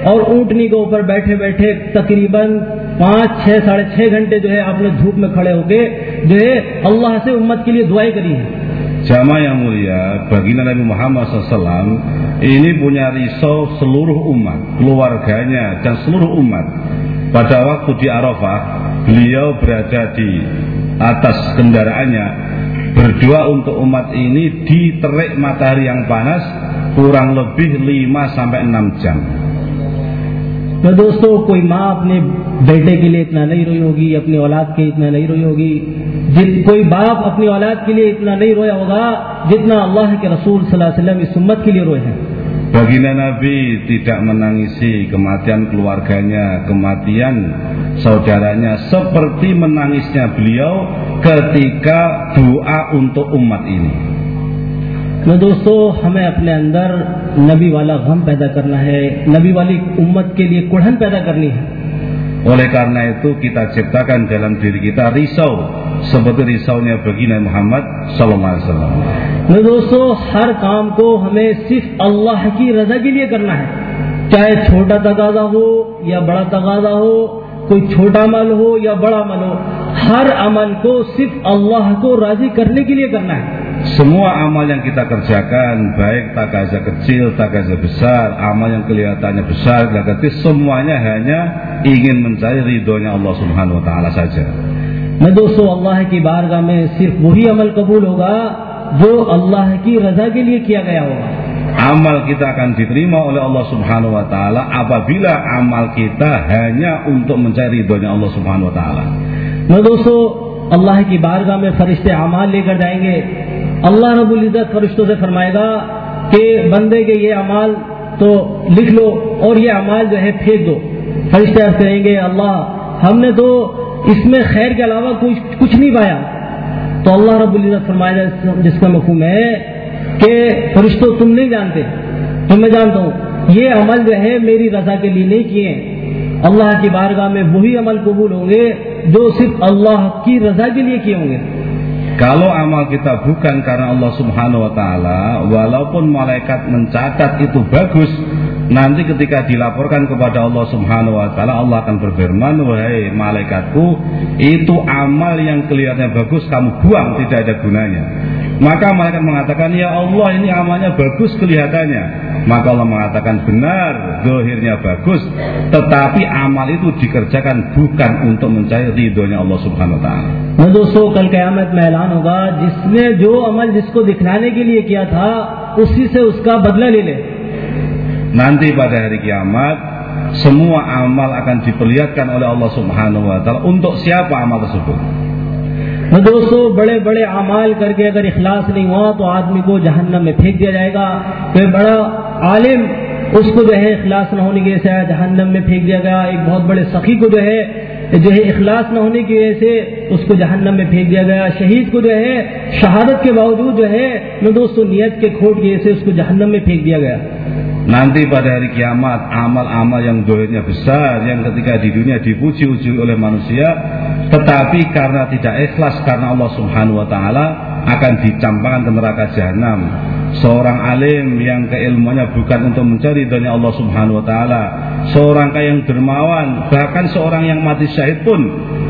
और ऊँटनी के ऊपर बैठे बैठे तकरीबन पाँच छह साढ़े छह घंटे जो है आपने धूप में खड़े होके जो है अल्लाह से उम्मत के लिए दुआई करी है Jamaah yang mulia, baginda Nabi Muhammad SAW ini punya risau seluruh umat, keluarganya dan seluruh umat. Pada waktu di Arafah, beliau berada di atas kendaraannya, berdoa untuk umat ini di terik matahari yang panas kurang lebih 5 sampai 6 jam. तो दोस्तों कोई माँ अपने बेटे के लिए इतना नहीं रोई होगी अपनी औलाद के इतना नहीं रोई होगी जिन कोई बाप अपनी औलाद के लिए इतना नहीं रोया होगा जितना अल्लाह के रसूल सल्लल्लाहु अलैहि वसल्लम इस उम्मत के लिए रोए हैं Baginda Nabi tidak menangisi kematian keluarganya, kematian saudaranya seperti menangisnya beliau ketika doa untuk umat ini. میں دوستو ہمیں اپنے اندر نبی والا غم پیدا کرنا ہے۔ نبی والی امت کے لیے کڑھن پیدا کرنی ہے۔ oleh karena itu kita ciptakan dalam diri kita risau seperti risaunya bagi Nabi Muhammad sallallahu alaihi wasallam. Nah, dosto, ہر کام کو ہمیں صرف اللہ کی رضا کے لیے کرنا ہے۔ چاہے چھوٹا تقاضا ہو یا بڑا تقاضا ہو کوئی چھوٹا amal ہو یا بڑا amal ہو ہر amal کو صرف اللہ کو راضی کرنے کے لیے کرنا ہے۔ Semua amal yang kita kerjakan, baik takaza kecil, takaza besar, amal yang kelihatannya besar, kelihatannya kecil, semuanya hanya ingin mencari ridhonya Allah Subhanahu Wa Taala saja. मैं दोस्तों अल्लाह की बारगाह में सिर्फ वही अमल कबूल होगा जो अल्लाह की रजा के लिए किया गया होगा Amal kita akan diterima oleh Allah Subhanahu Wa Taala apabila amal kita hanya untuk mencari ridhonya Allah Subhanahu Wa Taala. मैं दोस्तों अल्लाह की बारगाह में फरिश्ते अमाल लेकर जाएंगे اللہ رب العزت فرشتوں سے فرمائے گا کہ بندے کے یہ اعمال تو لکھ لو اور یہ اعمال جو ہے پھینک دو۔ فرشتے عرض کہیں گے، اللہ، ہم نے تو اس میں خیر کے علاوہ کچھ کچھ نہیں پایا۔ تو اللہ رب العزت فرمائے گا، جس کا مفہوم ہے کہ فرشتوں تم نہیں جانتے، تو میں جانتا ہوں، یہ عمل جو ہے میری رضا کے لیے نہیں کیے اللہ کی بارگاہ میں وہی عمل قبول ہوں گے جو صرف اللہ کی رضا کے لیے کیے ہوں گے۔ Kalau amal kita bukan karena Allah Subhanahu wa taala, walaupun malaikat mencatat itu bagus, nanti ketika dilaporkan kepada Allah Subhanahu wa taala, Allah akan berfirman, "Wahai malaikatku, itu amal yang kelihatannya bagus kamu buang, tidak ada gunanya." Maka malaikat mengatakan, "Ya Allah, ini amalnya bagus kelihatannya." Maka Allah mengatakan, "Benar, dohirnya bagus, tetapi amal itu dikerjakan bukan untuk mencari ridhonya Allah Subhanahu wa taala." मैं दोस्तों कल कयामत में ऐलान होगा जिसने जो अमल जिसको दिखलाने के लिए किया था उसी से उसका बदला ले ले Nanti pada hari kiamat semua amal akan diperlihatkan oleh Allah Subhanahu wa taala. Untuk siapa amal tersebut. نہ دوستو بڑے بڑے اعمال کر کے اگر اخلاص نہیں ہوا تو آدمی کو جہنم میں پھینک دیا جائے گا کوئی بڑا عالم اس کو جو ہے اخلاص نہ ہونے کی وجہ سے جہنم میں پھینک دیا گیا ایک بہت بڑے سخی کو جو ہے جو ہے اخلاص نہ ہونے کی وجہ سے اس کو جہنم میں پھینک دیا گیا شہید کو جو ہے شہادت کے باوجود جو ہے نہ دوستو نیت کے کھوٹ کی وجہ سے اس کو جہنم میں پھینک دیا گیا Nanti pada hari kiamat amal-amal yang dohirnya besar yang ketika di dunia dipuji-uji oleh manusia tetapi karena tidak ikhlas karena Allah Subhanahu wa taala akan dicampakkan ke neraka jahanam. Seorang alim yang keilmuannya bukan untuk mencari ridhonya Allah Subhanahu wa taala, seorang kaya yang dermawan, bahkan seorang yang mati syahid pun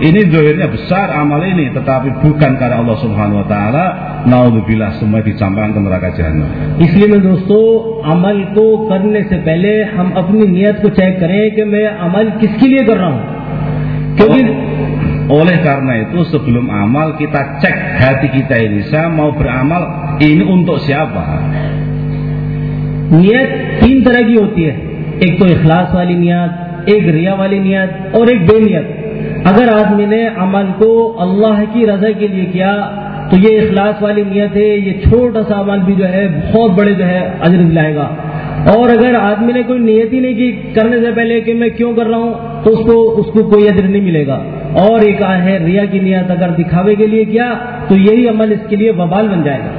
ini dohirnya besar amal ini tetapi bukan karena Allah Subhanahu wa taala, naudzubillah semua dicampakkan ke neraka jahanam. इसलिए मैं दोस्तों अमल को करने से पहले हम अपनी नियत को चेक करें कि मैं अमल किसके लिए कर रहा हूँ क्योंकि Oleh karena itu sebelum amal kita cek hati kita ini Saya mau beramal ini untuk siapa? نیت تین طرح کی ہوتی ہے ایک تو اخلاص والی نیت ایک ریا والی نیت اور ایک بے نیت اگر آدمی نے عمل کو اللہ کی رضا کے لیے کیا تو یہ اخلاص والی نیت ہے یہ چھوٹا سا عمل بھی جو ہے بہت بڑے جو ہے اجر دلائے گا اور اگر آدمی نے کوئی نیت ہی نہیں کی کرنے سے پہلے کہ میں کیوں کر رہا ہوں تو اس کو اس کو کوئی اجر نہیں ملے گا और एक है रिया की नियत अगर दिखावे के लिए किया तो यही अमल इसके लिए वबाल बन जाएगा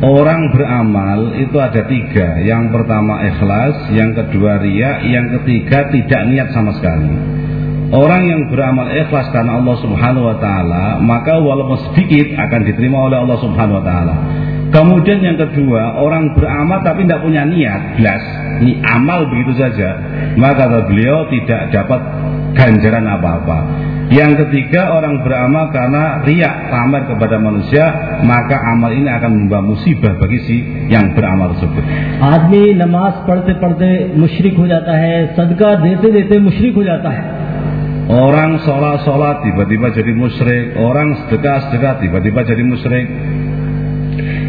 Orang beramal itu ada tiga Yang pertama ikhlas Yang kedua ria Yang ketiga tidak niat sama sekali Orang yang beramal ikhlas karena Allah subhanahu wa ta'ala Maka walaupun sedikit akan diterima oleh Allah subhanahu wa ta'ala Kemudian yang kedua, orang beramal tapi tidak punya niat, jelas. Ini amal begitu saja. Maka kata beliau tidak dapat ganjaran apa-apa. Yang ketiga, orang beramal karena riak pamer kepada manusia, maka amal ini akan membawa musibah bagi si yang beramal tersebut. आदमी नमाज पढ़ते पढ़ते मुशरिक हो जाता है सदका देते देते मुशरिक हो जाता है Orang sholat-sholat tiba-tiba jadi musyrik, orang sedekah-sedekah tiba-tiba jadi musyrik.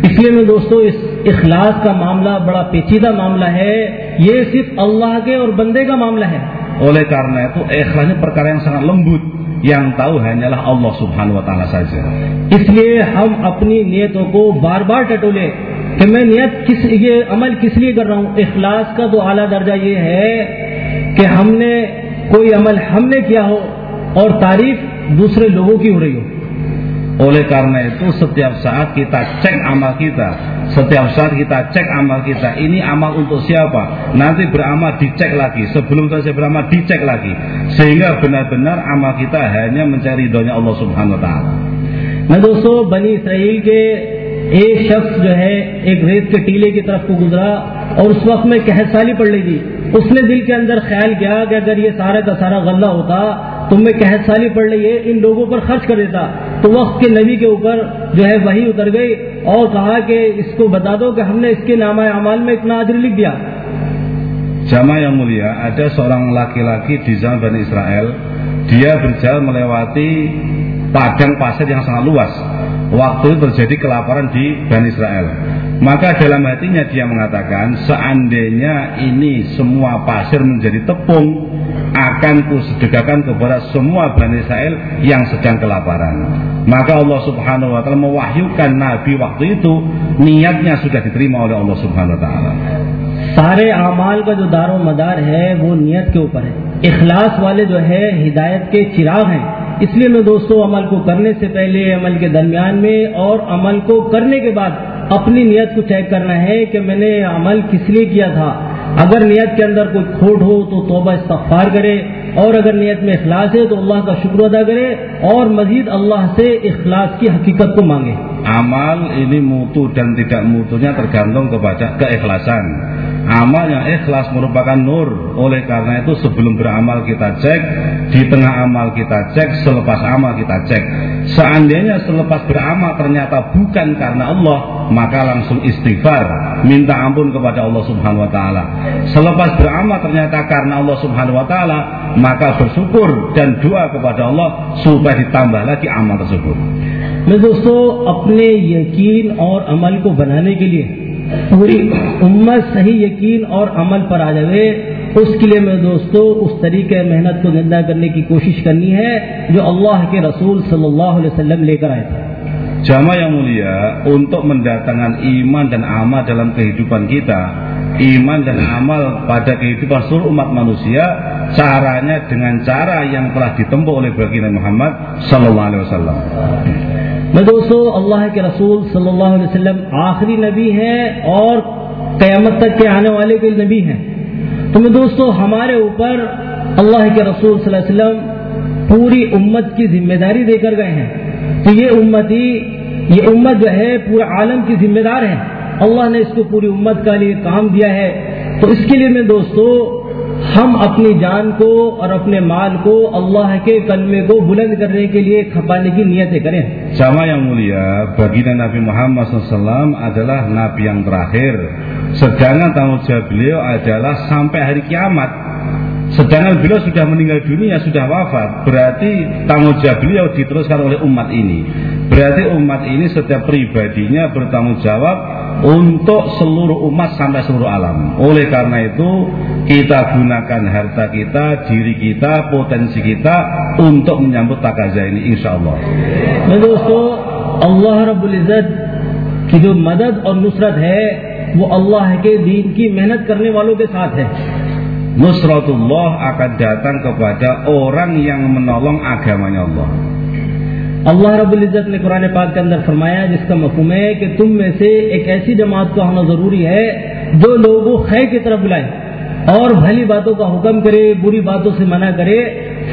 اس لیے میں دوستو اس اخلاص کا معاملہ بڑا پیچیدہ معاملہ ہے۔ یہ صرف اللہ کے اور بندے کا معاملہ ہے۔ oleh karena itu ikhlasnya perkara yang sangat lembut yang tahu hanyalah Allah Subhanahu wa taala saja اس لیے ہم اپنی نیتوں کو بار بار ٹٹولے کہ میں نیت کس یہ عمل کس لیے کر رہا ہوں؟ اخلاص کا تو اعلیٰ درجہ یہ ہے کہ ہم نے کوئی عمل ہم نے کیا ہو اور تعریف دوسرے لوگوں کی ہو رہی ہو۔ Oleh karena itu setiap saat kita cek amal kita Setiap saat kita cek amal kita Ini amal untuk siapa? Nanti beramal dicek lagi Sebelum saya beramal dicek lagi Sehingga benar-benar amal kita hanya mencari doanya Allah subhanahu wa ta'ala Nah dosto Bani Israel ke ایک شخص جو ہے ایک ریت کے ٹیلے کی طرف کو گزرا اور اس وقت میں کہہ سالی پڑ لی تھی اس نے دل کے اندر خیال کیا کہ اگر یہ سارے کا سارا غلہ ہوتا تم میں قحط سالی پڑ رہی ہے ان لوگوں پر خرچ کر دیتا تو وقت کے نبی کے اوپر جو ہے وہی اتر گئی اور کہا کہ اس کو بتا دو کہ ہم نے اس کے نامہ اعمال میں اتنا عجر لکھ دیا جامع yang mulia ada seorang laki-laki di zaman Bani Israel dia berjalan melewati padang pasir yang sangat luas waktu itu terjadi kelaparan di Bani Israel Maka dalam hatinya dia mengatakan, seandainya ini semua pasir menjadi tepung, akan kusedekahkan kepada semua Bani Israel yang sedang kelaparan. Maka Allah Subhanahu wa taala mewahyukan nabi waktu itu niatnya sudah diterima oleh Allah Subhanahu wa taala. सारे अमाल का जो दारो मदार है वो नियत के ऊपर है इखलास वाले जो है हिदायत के चिराग हैं इसलिए मैं दोस्तों अमल को करने से पहले अमल के दरमियान में और अमल को करने के बाद اپنی نیت کو چیک کرنا ہے کہ میں نے عمل کس لیے کیا تھا۔ اگر نیت کے اندر کوئی کھوٹ ہو تو توبہ استغفار کرے اور اگر نیت میں اخلاص ہے تو اللہ کا شکر ادا کرے اور مزید اللہ سے اخلاص کی حقیقت کو مانگے۔ امال مورتو چاند مورتوجہ چاندوں کا اخلاصان۔ اخلاص Oleh karena itu sebelum beramal تو cek, di tengah چیک kita cek, selepas amal kita چیک۔ Seandainya selepas beramal ternyata bukan karena Allah, maka langsung istighfar, minta ampun kepada Allah Subhanahu wa taala. Selepas beramal ternyata karena Allah Subhanahu wa taala, maka bersyukur dan doa kepada Allah supaya ditambah lagi amal tersebut. मैं दोस्तों अपने यकीन और अमल को बनाने के लिए पूरी उम्मत सही यकीन और अमल पर आ जाए اس کے لیے میں دوستو اس طریقے محنت کو زندہ کرنے کی کوشش کرنی ہے جو اللہ کے رسول صلی اللہ علیہ وسلم لے کر آئے تھے Jamaah yang mulia, untuk mendatangkan iman dan amal dalam kehidupan kita, iman dan amal pada kehidupan seluruh umat manusia, caranya dengan cara yang telah ditempuh oleh baginda Muhammad sallallahu alaihi wasallam. میں دوستو اللہ کے رسول صلی اللہ علیہ وسلم آخری نبی ہیں اور قیامت تک کے آنے والے کے نبی ہیں تو میں دوستو، ہمارے اوپر اللہ کے رسول صلی اللہ علیہ وسلم پوری امت کی ذمہ داری دے کر گئے ہیں۔ تو یہ امتی، یہ امت جو ہے، پورے عالم کی ذمہ دار ہے اللہ نے اس کو پوری امت کا لیے کام دیا ہے۔ تو اس کے لیے میں دوستو ہم اپنی جان کو اور اپنے مال کو اللہ کے کلمے کو بلند کرنے کے لیے کھپانے کی نیتیں کریں sama yang mulia baginda Nabi Muhammad SAW adalah Nabi yang terakhir sedangkan tanggung jawab beliau adalah sampai hari kiamat Sedangkan beliau sudah meninggal dunia, sudah wafat, berarti tanggung jawab beliau diteruskan oleh umat ini. Berarti umat ini setiap pribadinya bertanggung jawab untuk seluruh umat sampai seluruh alam. Oleh karena itu, kita gunakan harta kita, diri kita, potensi kita untuk menyambut takaza ini insya Allah. मैं दोस्तों अल्लाह रब्बुल इज़्ज़त की जो मदद और नुसरत है वो अल्लाह के दीन की मेहनत करने वालों के साथ है Nusratullah akan datang kepada orang yang menolong agamanya Allah. اللہ رب العزت نے قرآن پاک کے اندر فرمایا جس کا مفہوم ہے کہ تم میں سے ایک ایسی جماعت کو ہونا ضروری ہے جو لوگوں خے کی طرف بلائے اور بھلی باتوں کا حکم کرے بری باتوں سے منع کرے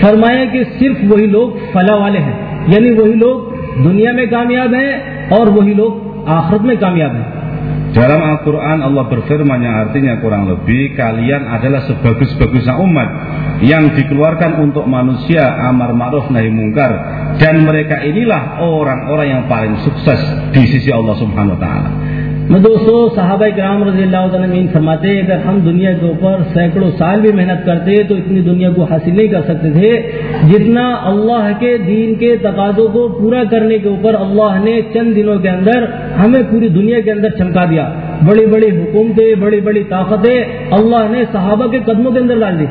فرمایا کہ صرف وہی لوگ فلاح والے ہیں یعنی وہی لوگ دنیا میں کامیاب ہیں اور وہی لوگ آخرت میں کامیاب ہیں Dalam Al-Quran Allah berfirman yang artinya kurang lebih kalian adalah sebagus-bagusnya umat yang dikeluarkan untuk manusia amar ma'ruf nahi mungkar dan mereka inilah orang-orang yang paling sukses di sisi Allah Subhanahu wa taala. میں دوستو، صحابہ کرام رضی اللہ عنہ فرماتے ہیں، اگر ہم دنیا کے اوپر سینکڑوں سال بھی محنت کرتے تو اتنی دنیا کو حاصل نہیں کر سکتے تھے۔ جتنا اللہ کے دین کے تقاضوں کو پورا کرنے کے اوپر اللہ نے چند دنوں کے اندر ہمیں پوری دنیا کے اندر چمکا دیا۔ بڑی بڑی حکومتیں، بڑی بڑی طاقتیں اللہ نے صحابہ کے قدموں کے اندر ڈال دی۔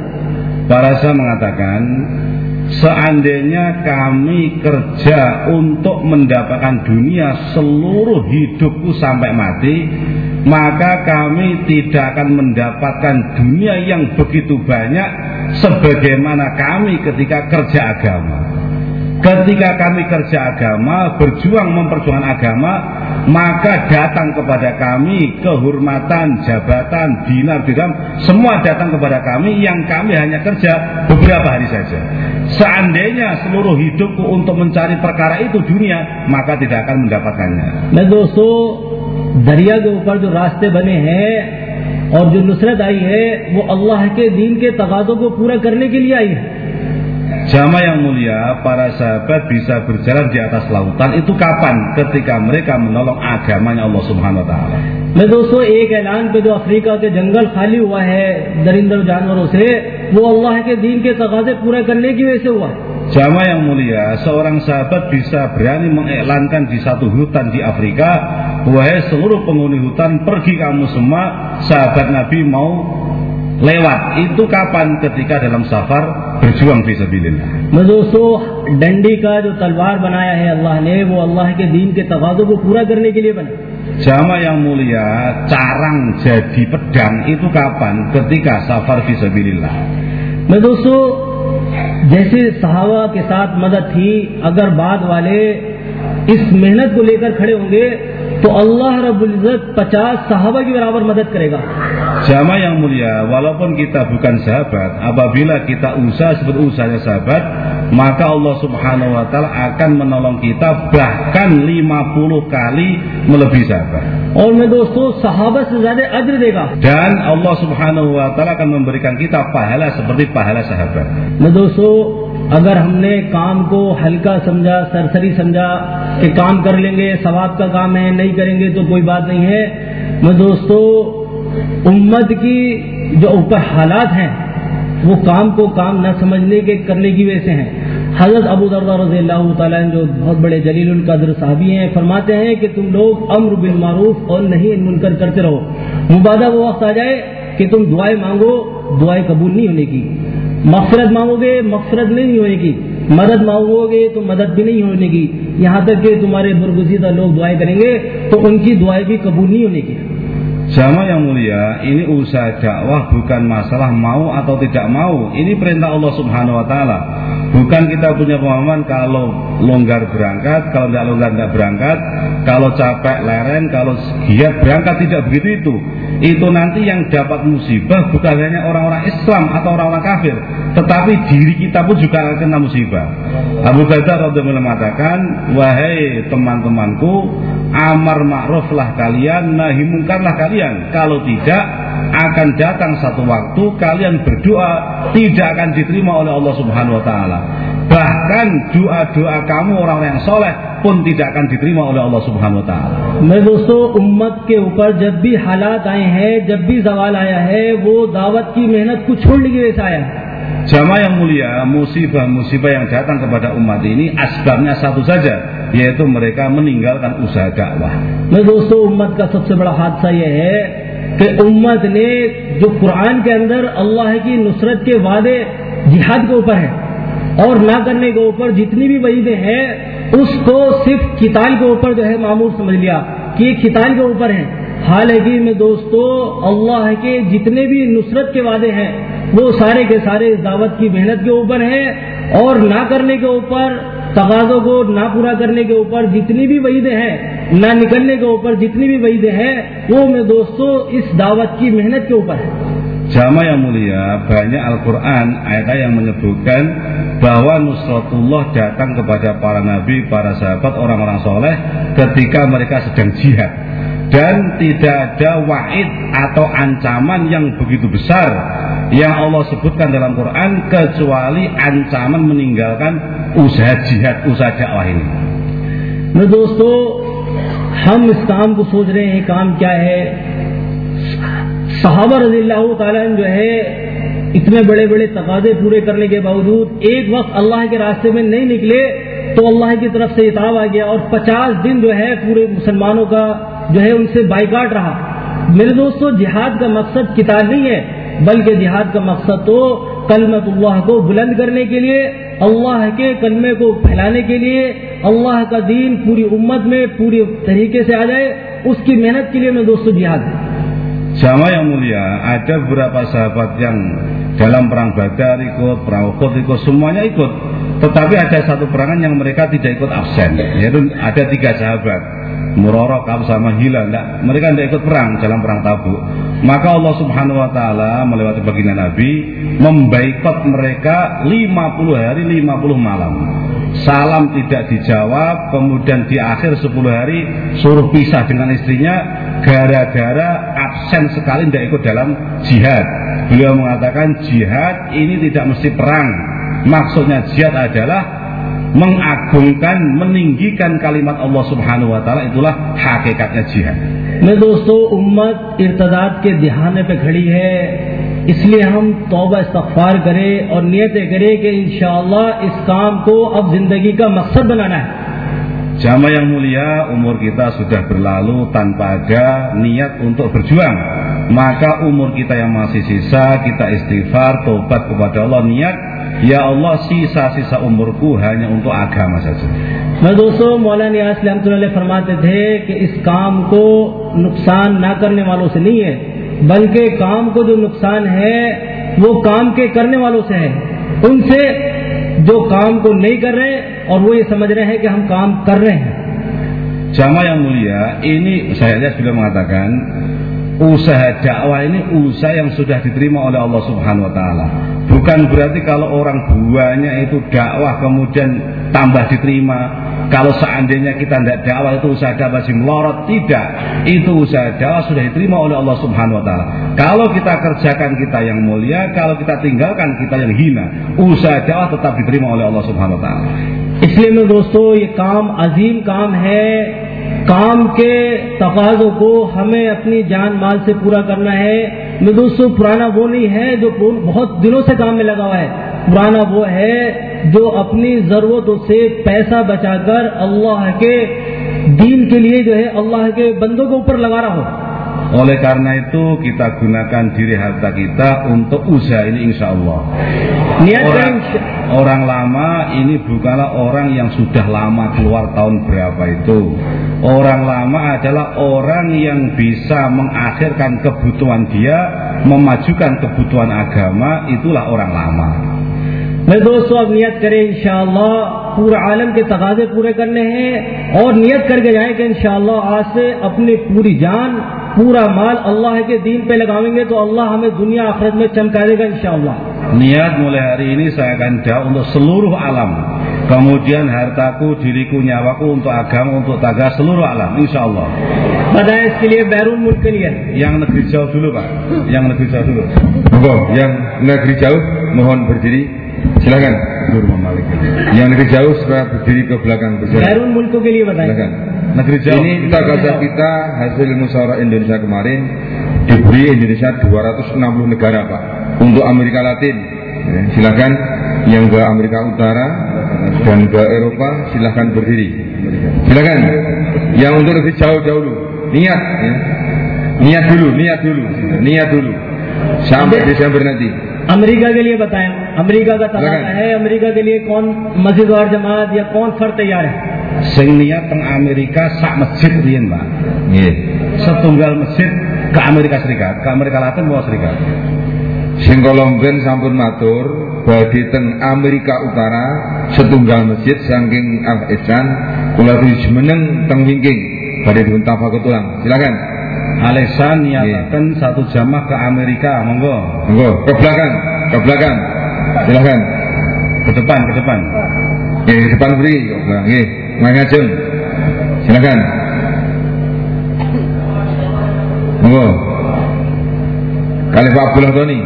Seandainya kami kerja untuk mendapatkan dunia seluruh hidupku sampai mati, maka kami tidak akan mendapatkan dunia yang begitu banyak sebagaimana kami ketika kerja agama. Ketika kami kerja agama, berjuang memperjuangkan agama, maka datang kepada kami kehormatan, jabatan, dinar, dirham, semua datang kepada kami yang kami hanya kerja beberapa hari saja. Seandainya seluruh hidupku untuk mencari perkara itu dunia, maka tidak akan mendapatkannya. मैं दोस्तों दरिया के ऊपर जो रास्ते बने हैं और जो नुसरत आई है वो अल्लाह के दीन के तकाजों को पूरा करने के लिए आई है Jamaah yang mulia, para sahabat bisa berjalan di atas lautan itu kapan? Ketika mereka menolong agamanya Allah Subhanahu wa taala. मैं दोस्तों एक ऐलान पे जो अफ्रीका के जंगल खाली हुआ है दरिंदर जानवरों से वो अल्लाह के दीन के तकाजे पूरा करने की वजह से हुआ है Jamaah yang mulia, seorang sahabat bisa berani mengiklankan di satu hutan di Afrika, wahai seluruh penghuni hutan, pergi kamu semua, sahabat Nabi mau lewat. Itu kapan? Ketika dalam safar berjuang fi sabilillah. میں دوستو ڈنڈی کا جو تلوار بنایا ہے اللہ نے وہ اللہ کے دین کے تقاضوں کو پورا کرنے کے لیے بنا جامع yang mulia carang jadi pedang itu kapan? Ketika safar fi sabilillah. میں دوستو جیسے صحابہ کے ساتھ مدد تھی اگر بعد والے اس محنت کو لے کر کھڑے ہوں گے تو اللہ رب العزت پچاس صحابہ کی برابر مدد کرے گا Jamaah yang mulia, walaupun kita bukan sahabat, apabila kita usaha seperti usahanya sahabat, maka Allah Subhanahu wa taala akan menolong kita bahkan 50 kali melebihi sahabat. और मैं दोस्तों सहाबा से ज्यादा अज्र देगा Dan Allah Subhanahu wa taala akan memberikan kita pahala seperti pahala sahabat. मैं दोस्तों अगर हमने काम को हल्का समझा सरसरी समझा कि काम कर लेंगे सवाब का काम है नहीं करेंगे तो कोई बात नहीं है मैं दोस्तों امت کی جو اوپر حالات ہیں، وہ کام کو کام نہ سمجھنے کے کرنے کی وجہ سے ہیں۔ حضرت ابو دردہ رضی اللہ تعالیٰ جو بہت بڑے جلیل القدر صحابی ہیں، فرماتے ہیں کہ تم لوگ امر بالمعروف اور نہیں منکر کرتے رہو۔ مبادہ وہ وقت آ جائے کہ تم دعائیں مانگو، دعائیں قبول نہیں ہونے کی۔ مغفرت مانگو گے، مغفرت نہیں ہونے کی۔ مدد مانگو گے تو مدد بھی نہیں ہونے کی۔ یہاں تک کہ تمہارے برگزیدہ لوگ دعائیں کریں گے تو ان کی دعائیں بھی قبول نہیں ہونے کی۔ Jamaah yang mulia, ini usaha dakwah bukan masalah mau atau tidak mau. Ini perintah Allah Subhanahu wa taala. Bukan kita punya pemahaman kalau longgar berangkat, kalau tidak longgar tidak berangkat, kalau capek leren, kalau giat berangkat tidak begitu itu. Itu nanti yang dapat musibah bukan hanya orang-orang Islam atau orang-orang kafir, tetapi diri kita pun juga akan kena musibah. Abu Bakar radhiyallahu mengatakan, "Wahai teman-temanku, amar ma'ruflah kalian, nahi mungkarlah kalian. Kalau tidak, akan datang satu waktu kalian berdoa tidak akan diterima oleh Allah Subhanahu wa taala. Bahkan doa-doa kamu orang-orang yang soleh pun tidak akan diterima oleh Allah Subhanahu wa taala. मैं दोस्तों उम्मत के ऊपर जब भी हालात आए हैं जब भी सवाल आया है वो दावत की मेहनत को छोड़ने की वजह से आया है Jamaah yang mulia, musibah-musibah yang datang kepada umat ini asbabnya satu saja, yaitu mereka meninggalkan usaha dakwah. میں دوستو، امت کا سب سے بڑا حادثہ یہ ہے کہ امت نے جو قرآن کے اندر اللہ کی نصرت کے وعدے جہاد کے اوپر ہے اور نہ کرنے کے اوپر جتنی بھی وعیدیں ہیں، اس کو صرف کتاب کے اوپر جو ہے معمول سمجھ لیا کہ یہ کتاب کے اوپر ہیں حالانکہ میں دوستو، اللہ کے جتنے بھی نصرت کے وعدے ہیں، وہ سارے کے سارے دعوت کی محنت کے اوپر ہیں اور نہ کرنے کے اوپر، تقاضوں کو نہ پورا کرنے کے اوپر جتنی بھی وعیدیں ہیں، نہ نکلنے کے اوپر جتنی بھی وعیدیں ہیں، وہ میں دوستوں اس دعوت کی محنت کے اوپر ہے Jamaah yang mulia, banyak Al-Quran ayat yang menyebutkan bahwa nusratullah datang kepada para nabi, para sahabat, orang-orang soleh ketika mereka sedang jihad. Dan tidak ada wa'id atau ancaman yang begitu besar yang Allah sebutkan dalam Quran kecuali ancaman meninggalkan usaha jihad, usaha dakwah ini. मैं दोस्तों हम इस काम को सोच रहे हैं काम क्या है صحابہ رضی اللہ تعالیٰ جو ہے، اتنے بڑے بڑے تقاضے پورے کرنے کے باوجود ایک وقت اللہ کے راستے میں نہیں نکلے تو اللہ کی طرف سے اتاب آ گیا اور پچاس دن جو ہے پورے مسلمانوں کا جو ہے ان سے بائیکاٹ رہا۔ میرے دوستو، جہاد کا مقصد کتاب نہیں ہے، بلکہ جہاد کا مقصد تو کلمت اللہ کو بلند کرنے کے لیے، اللہ کے کلمے کو پھیلانے کے لیے، اللہ کا دین پوری امت میں پوری طریقے سے آ جائے، اس کی محنت کے لیے میں دوستو جہاد ہوں Jamaah yang mulia, ada beberapa sahabat yang dalam perang Badar ikut, perang Uhud ikut, semuanya ikut. Tetapi ada satu perangan yang mereka tidak ikut absen, yaitu ada tiga sahabat. Muroro, Kab sama Hilal, enggak, mereka tidak ikut perang dalam perang Tabuk. Maka Allah Subhanahu wa taala melewati baginda Nabi membaikot mereka 50 hari 50 malam. Salam tidak dijawab, kemudian di akhir 10 hari suruh pisah dengan istrinya gara-gara absen sekali tidak ikut dalam jihad. Beliau mengatakan jihad ini tidak mesti perang. Maksudnya jihad adalah mengagungkan, meninggikan kalimat Allah Subhanahu wa taala itulah hakikatnya jihad. मैं दोस्तों उम्मत इर्तदाद के दिहाने पे खड़ी है इसलिए हम तौबा इस्तगफार करें और नियतें करें कि इंशाअल्लाह इस काम को अब जिंदगी का मकसद बनाना है Jamaah yang mulia, umur kita sudah berlalu tanpa ada niat untuk berjuang. Maka umur kita yang masih sisa, kita istighfar, tobat kepada Allah, niat, Ya Allah sisa-sisa umurku hanya untuk agama saja. मैं दोस्तों मौलाना यासलम फरमाते थे कि इस काम को नुकसान ना करने वालों से नहीं है बल्कि काम को जो नुकसान है वो काम के करने वालों से है उनसे जो काम को नहीं कर रहे और वो ये समझ रहे हैं कि हम काम कर रहे हैं Jamaah yang mulia, ini saya lihat sudah mengatakan usaha dakwah ini usaha yang sudah diterima oleh Allah Subhanahu wa taala. Bukan berarti kalau orang buahnya itu dakwah kemudian tambah diterima. Kalau seandainya kita tidak dakwah itu usaha dakwah masih melorot, tidak. Itu usaha dakwah sudah diterima oleh Allah Subhanahu wa taala. Kalau kita kerjakan kita yang mulia, kalau kita tinggalkan kita yang hina, usaha dakwah tetap diterima oleh Allah Subhanahu wa taala. इसलिए में दोस्तों ये काम अजीम काम है کام کے تقاضوں کو ہمیں اپنی جان مال سے پورا کرنا ہے۔ میں دوستوں پرانا وہ نہیں ہے جو بہت دنوں سے کام میں لگا ہوا ہے۔ پرانا وہ ہے جو اپنی ضرورتوں سے پیسہ بچا کر اللہ کے دین کے لیے جو ہے اللہ کے بندوں کے اوپر لگا رہا ہو۔ Oleh karena itu kita gunakan diri harta kita untuk usaha ini insya Allah. Orang, orang lama ini bukanlah orang yang sudah lama keluar tahun berapa itu. Orang lama adalah orang yang bisa mengakhirkan kebutuhan dia, memajukan kebutuhan agama, itulah orang lama. मैं दोस्तों अब नियत करें इंशाअल्लाह पूरा आलम के तकाजे पूरे करने हैं और नियत करके जाएं कि इंशाअल्लाह आज से अपनी पूरी जान पूरा माल अल्लाह के दीन पे लगाएंगे तो अल्लाह हमें दुनिया आखिरत में चमका देगा इंशाअल्लाह Niat mulai hari ini saya akan jauh untuk seluruh alam. Kemudian hartaku, diriku, nyawaku untuk agama, untuk taga seluruh alam, insya Allah. बताएं इसके लिए बैरून मुल्क के लिए Yang negeri jauh dulu Pak, yang negeri jauh dulu. Monggo, yang negeri jauh mohon berdiri. Silakan. Guru Malik. Yang negeri jauh supaya berdiri ke belakang berjalan. बैरून मुल्कों के लिए बताएं Silakan. Negeri jauh. Ini tagaza kita hasil musyawarah Indonesia kemarin diberi Indonesia 260 negara Pak. Untuk Amerika Latin Ya, silakan yang ke Amerika Utara dan ke Eropa silakan berdiri. Silakan. Yang untuk lebih jauh dahulu niat ya. Niat dulu, niat dulu, niat dulu. Sampai Desember nanti. America के लिए बताएं अमेरिका का तलाका है अमेरिका के लिए कौन मस्जिद और जमात या कौन फर्द तैयार है Sing niat teng Amerika sak masjid riyen, Pak. Nggih. Setunggal masjid ke Amerika Serikat, ke Amerika Latin mau Serikat. Sing kolomben sampun matur badhe teng Amerika Utara setunggal masjid saking Al Ihsan kula meneng teng wingking badhe dipun tafakut ulang. Silakan. Alesan niatakan satu jamaah ke Amerika, monggo. Monggo ke belakang, ke belakang. Silakan. Ke depan, ke depan. Nggih, ke depan beri. Nggih, ngajeng. Silakan. Monggo. Kali Pak Abdullah Tony.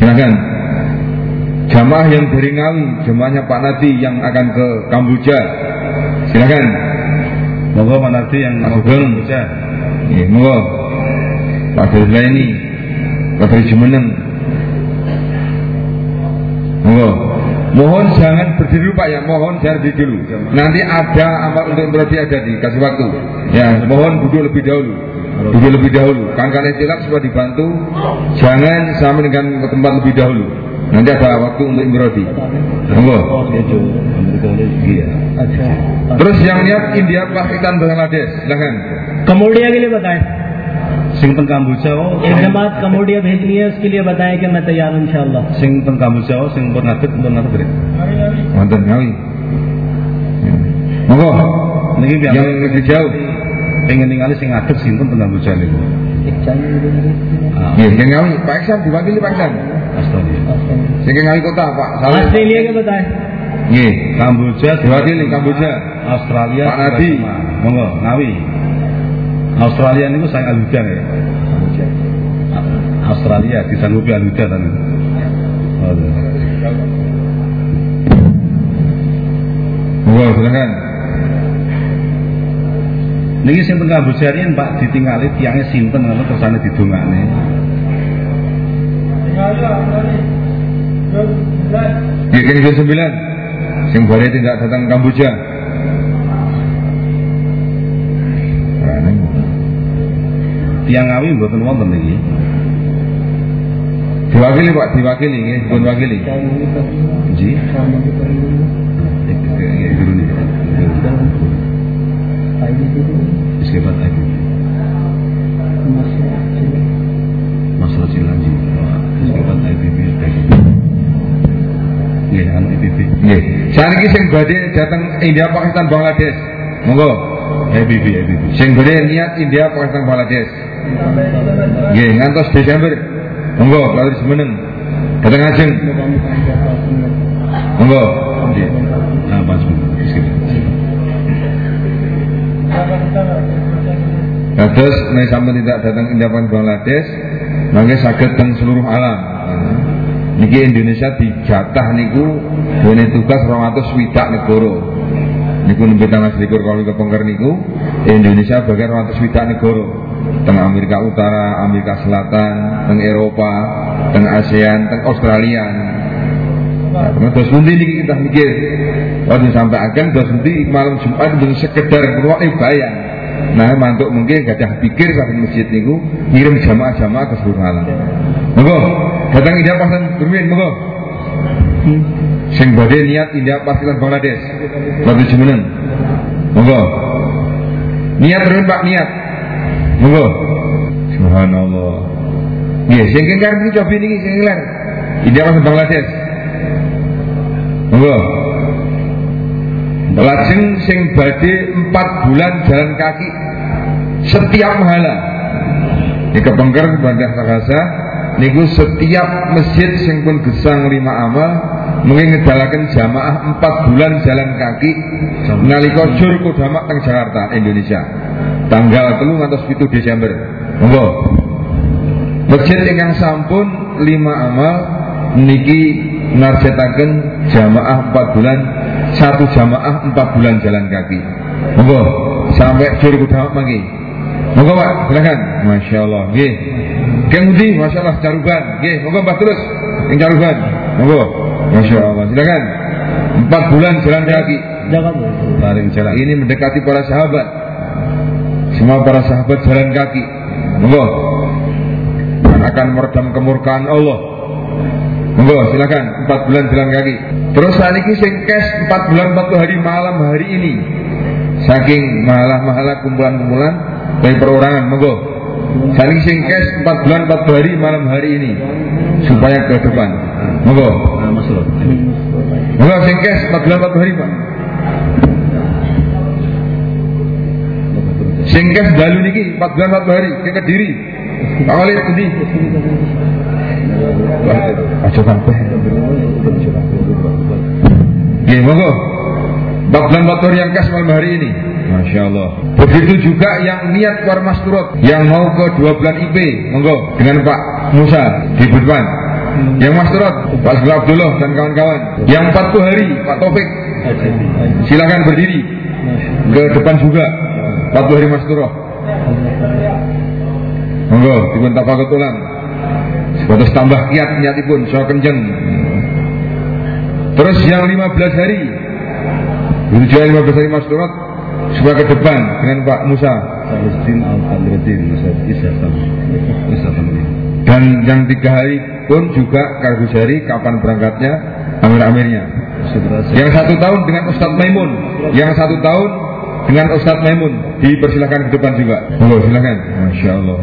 Silakan. Jamaah yang dari Ngawi, jamaahnya Pak Nadi yang akan ke Kamboja. Silakan. Monggo Pak Nardi yang mau Ageng. Kamboja. Ya, monggo. Pak Firza ini, Pak Jumeneng. Mohon jangan berdiri dulu Pak ya, mohon jangan berdiri dulu. Nanti ada amal untuk berarti ada dikasih waktu. Ya, mohon duduk lebih dahulu. Duduk lebih dahulu. Kawan-kawan istilah supaya dibantu. Jangan sampai dengan ke tempat lebih dahulu. Nanti ada waktu untuk imrodi. Monggo. Amerika iya. अच्छा Terus yang niat India, Pakistan, Bangladesh, silakan. Cambodia के लिए बताएं Sing teng Kamboja, oh, एक जमात कमोडिया भेजनी है उसके लिए बताएं कि मैं तैयार हूं इंशाल्लाह sing teng Kamboja, oh, sing pun ngadeg, pun ngadeg. Bre. Wonten Ngawi. Ya. Monggo. Niki Yang biasa lebih jauh. pengen ningali sing ngadeg sinten teng Kamboja niku. Ah, Ya, yang Ngawi, Pak Iksan diwakili Pak Iksan. Australia. Sing ke Ngawi kota, Pak. Salah. Australia के बताएं Nggih. Kamboja Diwakili Kamboja. Australia Pak Nadi. monggo Ngawi Australia niku saya Alhuda ya Australia disanggupi Alhuda kan Monggo silakan. Niki sing teng Kamboja riyen Pak ditingali tiangnya sinten ngono kersane didongakne Nggih, kene jam 9. Sing bare tidak datang Kamboja. Tiang Ngawi mboten wonten niki Diwakili Pak, diwakili nggih, pun wakili. Ji guru niki Iskibat IPB Masalah Cilanji Nggih, anu datang India, Pakistan, Bangladesh. Monggo. IPB IPB Sing badhe niat India, Pakistan, Bangladesh. Nggih, ngantos Desember. Monggo, kalau semeneng. Datang ajeng. Monggo. Nggih. Nah, Iskibat Terus nek sampeyan tidak datang India Pakistan Bangladesh, mangke saged teng seluruh alam. Niki Indonesia dijatah niku dene tugas 200 swidak negara. Niku nembe tanggal selikur kalau kepengker niku Indonesia bagian 200 swidak negara. Teng Amerika Utara, Amerika Selatan, teng Eropa, teng ASEAN, teng Australia. Nah, terus nanti niki kita mikir, waktu sampai akan terus nanti malam Jumat dengan sekedar keluar bayang. Nah, mantuk mungkin gak ada pikir sampai masjid niku ngirim jamaah-jamaah ke seluruh alam. Monggo, datang India pasan bermain, monggo. Sing badhe niat India Pakistan Bangladesh. Lalu jumeneng. Monggo. Niat bermain Pak, niat. Monggo. Subhanallah. Nggih, sing kengkar iki coba niki sing ngelar. India Pakistan Bangladesh. Monggo. Lajeng sing badhe 4 bulan jalan kaki setiap mahala. Di kepengker Bandah Takasa niku setiap masjid sing pun gesang lima amal mungkin jamaah 4 bulan jalan kaki nalika jur kodamak teng Jakarta Indonesia. Tanggal 3 ngantos 7 Desember. Monggo. Masjid ingkang sampun lima amal niki narjetaken jamaah 4 bulan satu jamaah 4 bulan jalan kaki. Monggo sampai juru kudamak mangki. Monggo Pak, silakan. Masya Allah. Nggih. Kemudi, Masya Allah, caruban. Nggih, monggo Pak terus. Yang caruban. Monggo. Masya Allah. Silakan. Empat bulan jalan kaki. Paling jalan Ini mendekati para sahabat. Semua para sahabat jalan kaki. Monggo. Akan meredam kemurkaan Allah. Monggo, silakan. Empat bulan jalan kaki. Terus saat ini sing cash empat bulan empat hari malam hari ini. Saking mahalah-mahalah kumpulan-kumpulan dari perorangan. Monggo. Saat ini sing cash empat bulan empat hari malam hari ini. Supaya ke depan. Monggo. Monggo sing cash empat bulan empat hari Pak. Sing cash dalu niki empat bulan empat hari ke Kediri. Walid Kediri. Aja kabeh. Nggih, monggo. Empat bulan empat hari yang cash malam hari ini. Masya Allah. Begitu juga yang niat keluar mas turut, yang mau ke dua bulan IP, monggo dengan Pak Musa di depan. Yang mas turut, Pak Segala Abdullah dan kawan-kawan. Yang 40 hari, Pak Taufik, silakan berdiri ke depan juga. 40 hari mas turut. Monggo, dipun tapak ulang. Sebatas tambah kiat niatipun, so kenceng. Terus yang 15 hari, juga 15 hari mas turut, ke depan dengan Pak Musa. Dan yang tiga hari pun juga kardus hari kapan berangkatnya? Amir-amirnya. Yang satu tahun dengan Ustadz Maimun, yang satu tahun dengan Ustaz Maimun dipersilakan ke depan juga. Monggo silakan. Masyaallah.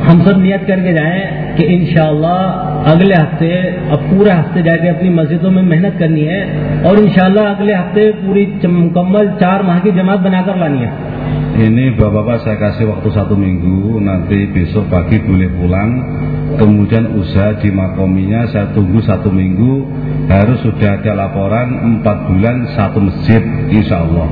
ہم سب نیت کر کے جائیں کہ انشاءاللہ اگلے ہفتے اب پورے ہفتے جا کے اپنی مسجدوں میں محنت کرنی ہے اور انشاءاللہ اگلے ہفتے پوری مکمل چار ماہ کی جماعت بنا کر لانی ہے Ini bapak-bapak saya kasih waktu satu minggu Nanti besok pagi boleh pulang Kemudian usaha di makominya Saya tunggu satu minggu Harus sudah ada laporan Empat bulan satu masjid Insya Allah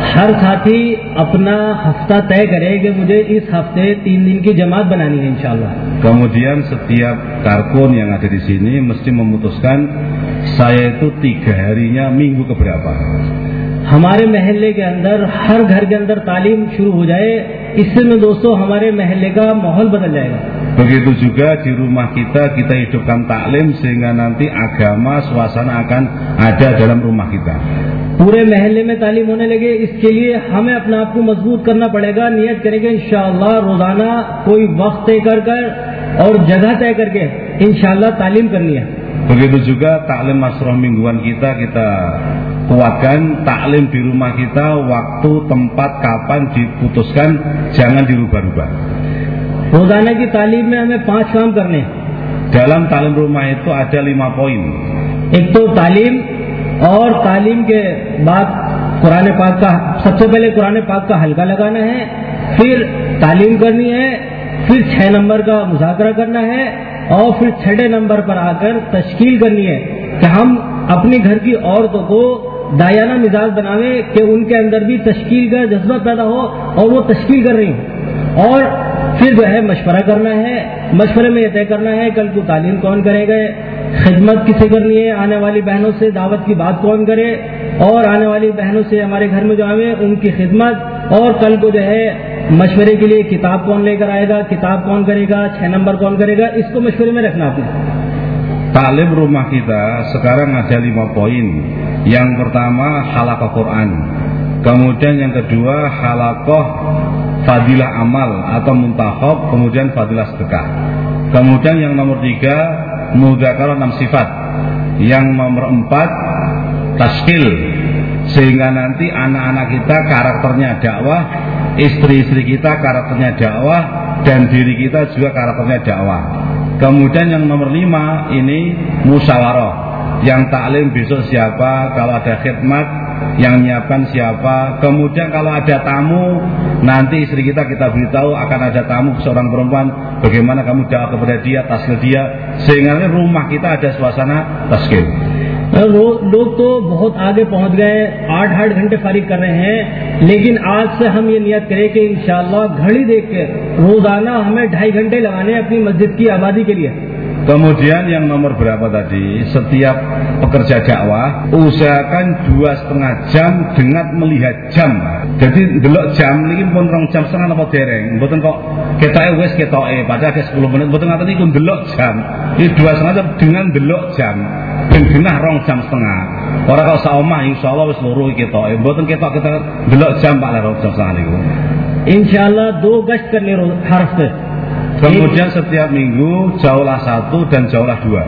हर साथी अपना हफ्ता तय करे कि मुझे इस हफ्ते तीन दिन की जमात बनानी है इंशाल्लाह Kemudian setiap karkun yang ada di sini Mesti memutuskan Saya itu tiga harinya minggu keberapa ہمارے محلے کے اندر ہر گھر کے اندر تعلیم شروع ہو جائے، اس سے میں دوستوں ہمارے محلے کا ماحول بدل جائے گا۔ Begitu juga di rumah kita Kita hidupkan taklim Sehingga nanti agama suasana akan ada dalam rumah kita पूरे महल्ले में तालीम होने लगे इसके लिए हमें अपने आप को मजबूत करना पड़ेगा नियत करेंगे इंशाअल्लाह रोजाना कोई वक्त तय कर कर और जगह तय करके इंशाअल्लाह तालीम करनी है Begitu juga taklim masroh mingguan kita kita kuatkan taklim di rumah kita waktu tempat kapan diputuskan jangan dirubah-rubah. روزانہ کی تعلیم میں ہمیں پانچ کام کرنے ہیں۔ تعلیم rumah itu ada lima poin. ایک تو تعلیم اور تعلیم کے بعد قرآن پاک کا سب سے پہلے قرآن پاک کا حلقہ لگانا ہے پھر تعلیم کرنی ہے پھر چھ نمبر کا مذاکرہ کرنا ہے اور پھر چھٹے نمبر پر آ کر تشکیل کرنی ہے کہ ہم اپنے گھر کی عورتوں کو دایانہ مزاج بناویں کہ ان کے اندر بھی تشکیل کا جذبہ پیدا ہو اور وہ تشکیل کر رہی ہوں۔ اور پھر جو ہے مشورہ کرنا ہے، مشورے میں یہ طے کرنا ہے کل کو تعلیم کون کرے گا، خدمت کسے کرنی ہے، آنے والی بہنوں سے دعوت کی بات کون کرے، اور آنے والی بہنوں سے ہمارے گھر میں جو آئے، ان کی خدمت، اور کل کو جو ہے مشورے کے لیے کتاب کون لے کر آئے گا، کتاب کون کرے گا، چھ نمبر کون کرے گا، اس کو مشورے میں رکھنا اپنا Talib rumah kita sekarang ada lima poin. Yang pertama halaqah Quran. Kemudian yang kedua halakoh fadilah amal atau muntahob. Kemudian fadilah sedekah. Kemudian yang nomor tiga mudzakarah enam sifat. Yang nomor empat taskil sehingga nanti anak-anak kita karakternya dakwah, istri-istri kita karakternya dakwah, dan diri kita juga karakternya dakwah. Kemudian yang nomor lima ini musyawarah Yang taklim besok siapa, kalau ada khidmat yang menyiapkan siapa. Kemudian kalau ada tamu, nanti istri kita kita beritahu akan ada tamu seorang perempuan, bagaimana kamu dakwah kepada dia, taskil dia, sehingga nanti rumah kita ada suasana taskil. लो- लोग तो बहुत आगे पहुंच गए आठ आठ घंटे फारिग कर रहे हैं लेकिन आज से हम ये नियत करें कि इंशाल्लाह घड़ी देख के रोजाना हमें ढाई घंटे लगाने हैं अपनी मस्जिद की आबादी के लिए Kemudian yang nomor berapa tadi? Setiap pekerja dakwah usahakan dua setengah jam dengan melihat jam. Jadi delok jam ini pun rong jam setengah apa dereng. Mboten kok kita wes kita eh pada ke 10 menit. Mboten ngaten niku delok jam. Ini dua setengah jam dengan delok jam. Ben genah rong jam setengah. Orang kalau saomah insyaallah wis loro kita eh. Mboten kita kita delok jam Pak rong jam setengah niku. इंशाल्लाह दो गश्त करने रोज हर हफ्ते Kemudian setiap minggu jauhlah satu dan jauhlah dua.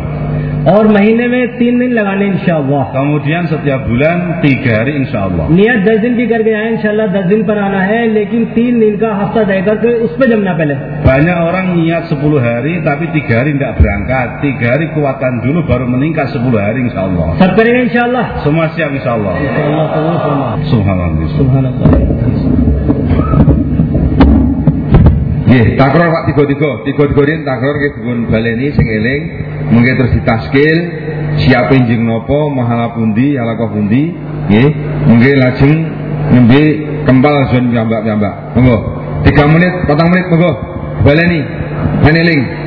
और महीने में तीन दिन लगाने इंशाल्लाह Kemudian setiap bulan tiga hari insya Allah. नियत दस दिन भी करके आए इंशाल्लाह दस दिन पर आना है लेकिन तीन दिन का हफ्ता तय करके उस पर जमना पहले Banyak orang niat 10 hari tapi tiga hari tidak berangkat. Tiga hari kuatan dulu baru meningkat 10 hari insya Allah. सब करेंगे इंशाल्लाह Semua siap insya Allah. इंशाल्लाह कबूल फरमा। Subhanallah. Nggih, takror Pak tiga-tiga, tiga-tiga rin takror nggih dipun baleni sing eling, mengke terus ditaskil, siapin jeng nopo, mahala pundi, halaka pundi, nggih, mengke lajeng nembe kempal zon jambak-jambak. Monggo, 3 menit, 4 menit monggo. Baleni, meneling.